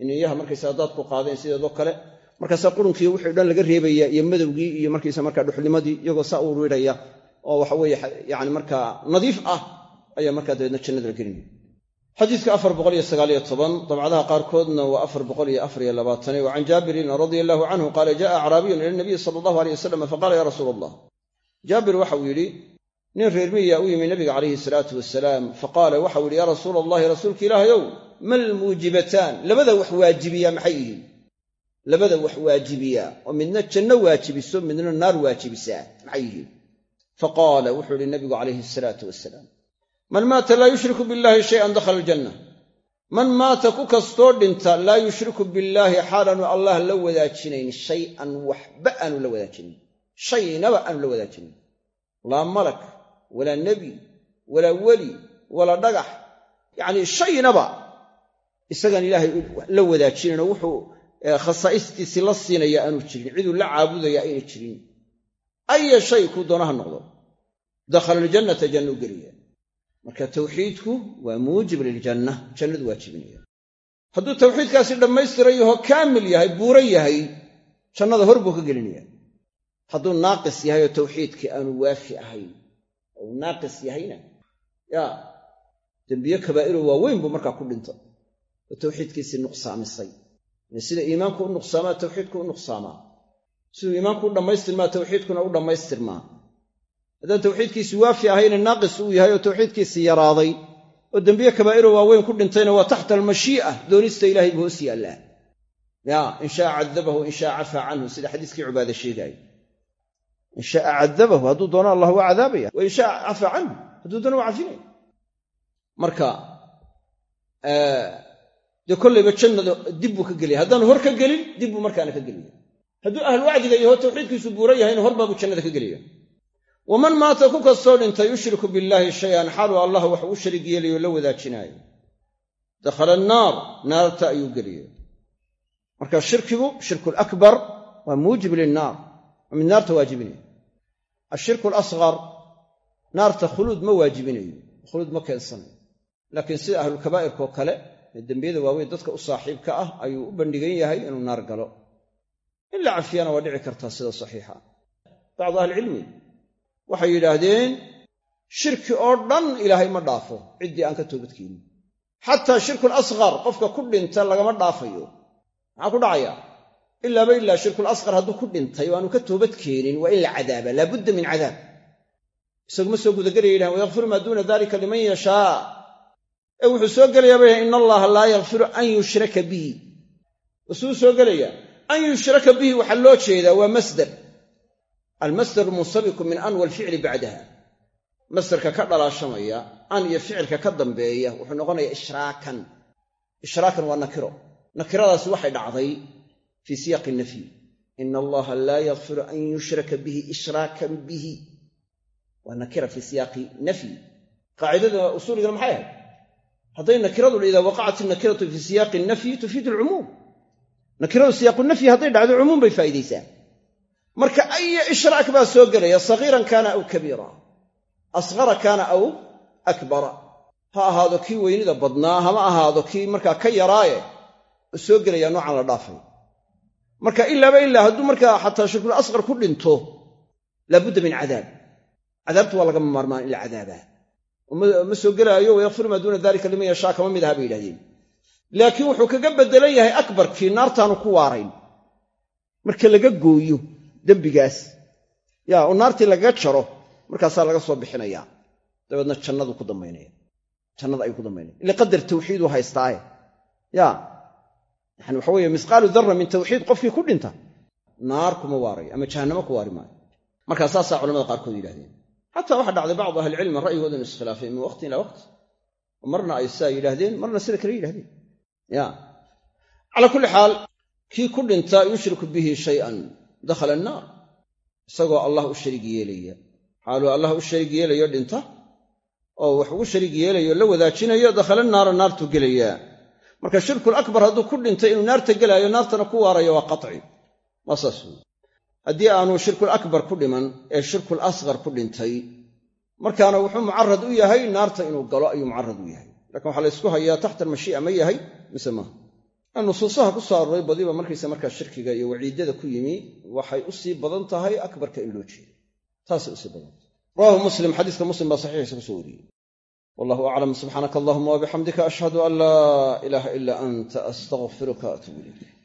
Speaker 1: iniyaha markaysaa daadku qaadeen sideedoo kale. Markaasaa qurunkii wixii dhan laga reebaya iyo madowgii iyo markaysa markaa dhuxulnimadii iyagoo saa u riidhaya oo waxaweye yani markaa nadiif ah ayaa markaa dabeedna jannada la gelinaya xadiidka afar boqoliyo sagaaliyo toban dabcadaha qaarkoodna waa afar boqoliyo afariyo labaatane wa can jaabirin radia allahu canhu qaala ja'a acraabiyun ila nabiyi sala allahu aleyh wasalam faqala ya rasuula allah jaabir waxau yidhi nin reer miya u yimi nabiga calayhi salaatu wasalaam faqaala waxau yidhi yaa rasuula allahi rasuulka ilaahayow mal muujibataan labada wax waajibiyaa maxay yihiin? Labada wax waajibiyaa oo midna janno waajibiso midna naar waajibisaa maxay yihiin? Faqaala wuxuu yidhi nabigu calayhi asalaatu wasalaam man maata laa yushriku billahi shayan dakhala aljanna. Man maata ku kastoo dhinta laa yushriku billaahi xaalaanu allah la wadaajinayn shay-an waxba aanu la wadaajinayn shaynaba aanu la wadaajinayn laa malak walaa nebi walaa weli walaa dhagax. Yacnii shaynaba isagaan ilaahay la wadaajinayn wuxuu khasaa'istiisii la siinaya aanu jirin. Ciduu la caabudaya ayna jirin. Aya shay kuu doonaha noqdo? Dakhala aljannata jannu geliya marka tawxiidku waa muujib liljanna jannadu waajibinaya hadduu tawxiidkaasi dhammaystiran yahoo kaamil yahay buuran yahay jannada hor buu ka gelinaya hadduu naaqis yahay oo tawxiidkii aanu waafi ahayn ou naaqis yahayna yaa dembiye kabaa'iro waaweyn buu markaa ku dhinta oo tawxiidkiisii nuqsaamisay. Sida iimaanku u nuqsaamaa tawxiidku u nuqsaamaa. Siduu iimaanku u dhammaystirmaa tawxiidkuna u dhammaystirmaa haddaan tawxiidkiisi waafi ahayne naaqis uu yahay oo tawxiidkiisii yaraaday oo dembiye kabaa'iro waaweyn ku dhintayna waa taxta almashii'a doonista ilahay buu hoos yaallaa. Ya in shaa cadabahu in shaa cafaa canhu sida xadiiskii cubaade sheegaaya in shaaa cadabahu hadduu doono allah waa cadaabaya wa shaa cafaa canhu hadduu doono waa cafinaya marka dee kollayba jannada dib buu ka gelaya haddaanu hor ka gelin dib buu markaana ka gelaya hadduu ahl wacdiga yaho tawxiidkiisu buuran yahayna hor baabuu jannada ka gelaya waman maata ku kastoo dhintay yushriku billaahi shay-an xaaluu allah wax u sharig yeelayo la wadaajinaayo dakhala annaar naarta ayuu geliyey marka shirkigu shirku lakbar waa muujib lilnaar waa mid naarta waajibinaya ashirku alasqar naarta khuluud ma waajibinayo khuluud ma keensanayo laakiin sida ahlulkabaa'irkao kale ee dembiyada waaweyn dadka u saaxiibka ah ayuu u bandhigan yahay inuu naar galo in cafiyana waa dhici kartaa sida saxiixa bacdu ahlicilmi waxay yidhaahdeen shirki oo dhan ilaahay ma dhaafo ciddii aan ka toobadkeenin xataa shirkul asqar qofka ku dhinta lagama dhaafayo. Maxaa ku dhacaya? Ilaaba ilaa shirkul asqar hadduu ku dhintay oo aanu ka toobadkeenin waa in la cadaaba laabudda min cadaab. Isaguma soo gudagelaya yidhahan wayakfiru maa duuna dalika liman yashaa. Ee wuxuu soo gelayaa bay in allaha laa yakfiru an yushraka bihi. Wasuu soo gelayaa an yushraka bihi waxaa loo jeedaa waa masdar almasdaru munsabiku min an walficli bacdaha. Masdarka ka dhalaashamaya an iyo ficilka ka dambeeya wuxuu noqonayaa ishraakan. Ishraakan waa nakiro. Nakiradaasi waxay dhacday fii siyaaqi nafyi ina allaha laa yakfiru an yushraka bihi ishraakan bihi. Waa nakira fii siyaaqi nafyi qaacidada usuuligana maxay ahayd? Hadday nakiradu idaa waqacat inakiratu fii siyaaqi nafyi tufiidu alcumuum nakiradu siyaaqu nafyi hadday dhacdo cumuum bay faa'idaysaa marka aya ishraak baa soo gelaya sagiiran kaana aw kabiira asqara kaana aw akbara. Ha ahaado kii weynida badnaa hama ahaado kii markaa ka yaraaye soo gelaya noocan la dhaafay. Marka ilaaba ilaa hadduu markaa xataa shirkul asqar ku dhinto laabudda min cadaab. Cadaabtu waa lagama maarmaan in la cadaabaa ma soo gelaayo wayakfiru maa duuna dalika liman yashaa kama mid aha bay yidhahdeen. Laakiin wuxuu kaga beddelan yahay akbarkii naartaanu ku waarayn. Marka laga gooyo dembigaas. Yaa oo naartii lagaga jaro markaasaa laga soo bixinayaa. Dabeedna jannadu ku dambaynaya jannada ayuu ku dambaynaya ila qadar tawxiid uu haystaaye. Ya yani waxa weeye misqaalu darra min tawxiid qofkii ku dhinta. Naar kuma waarayo ama jahannamo ku waari maayo. Markaa saasaa culamada qaarkood yidhahdeen xataa waxaa dhacday bacdu ahlicilmi ra'yigoodan iskhilaafay min waqtin ilaa waqt. Marna ay saa yidhaahdeen marna sida kale yidhahdeen ya calaa kulli xaal kii ku dhinta yushriku bihi shayan dakhala annaar isagoo allah u shariig yeelaya xaaluu allah u shariig yeelayo dhinta oo wax ugu shariig yeelayo la wadaajinayo dakhala naara naartuu gelayaa marka shirkul akbar hadduu ku dhintay inuu naarta gelaayo naartana ku waarayo waa qaci waa saas haddii aanu shirkul akbar ku dhiman ee shirkul asqar ku dhintay markaana wuxuu mucarad u yahay naarta inuu galo ayuu mucarad u yahay laakiin waxaa la ysku hayaa taxta almashii'a ma yahay mise maaha nusuusaha ku soo arooray badiba markaysa markaa shirkiga iyo waciidada ku yimi waxay u sii badan tahay akbarka in loo jeedo taasay u sii badantah rawahu muslim xadiiska muslim baa saxiixiisa ku soo wariyey. Wallahu aclam subxaanaka allahuma wabixamdika ashhadu an laa ilaaha ila anta astaqfiruka atuub ilayk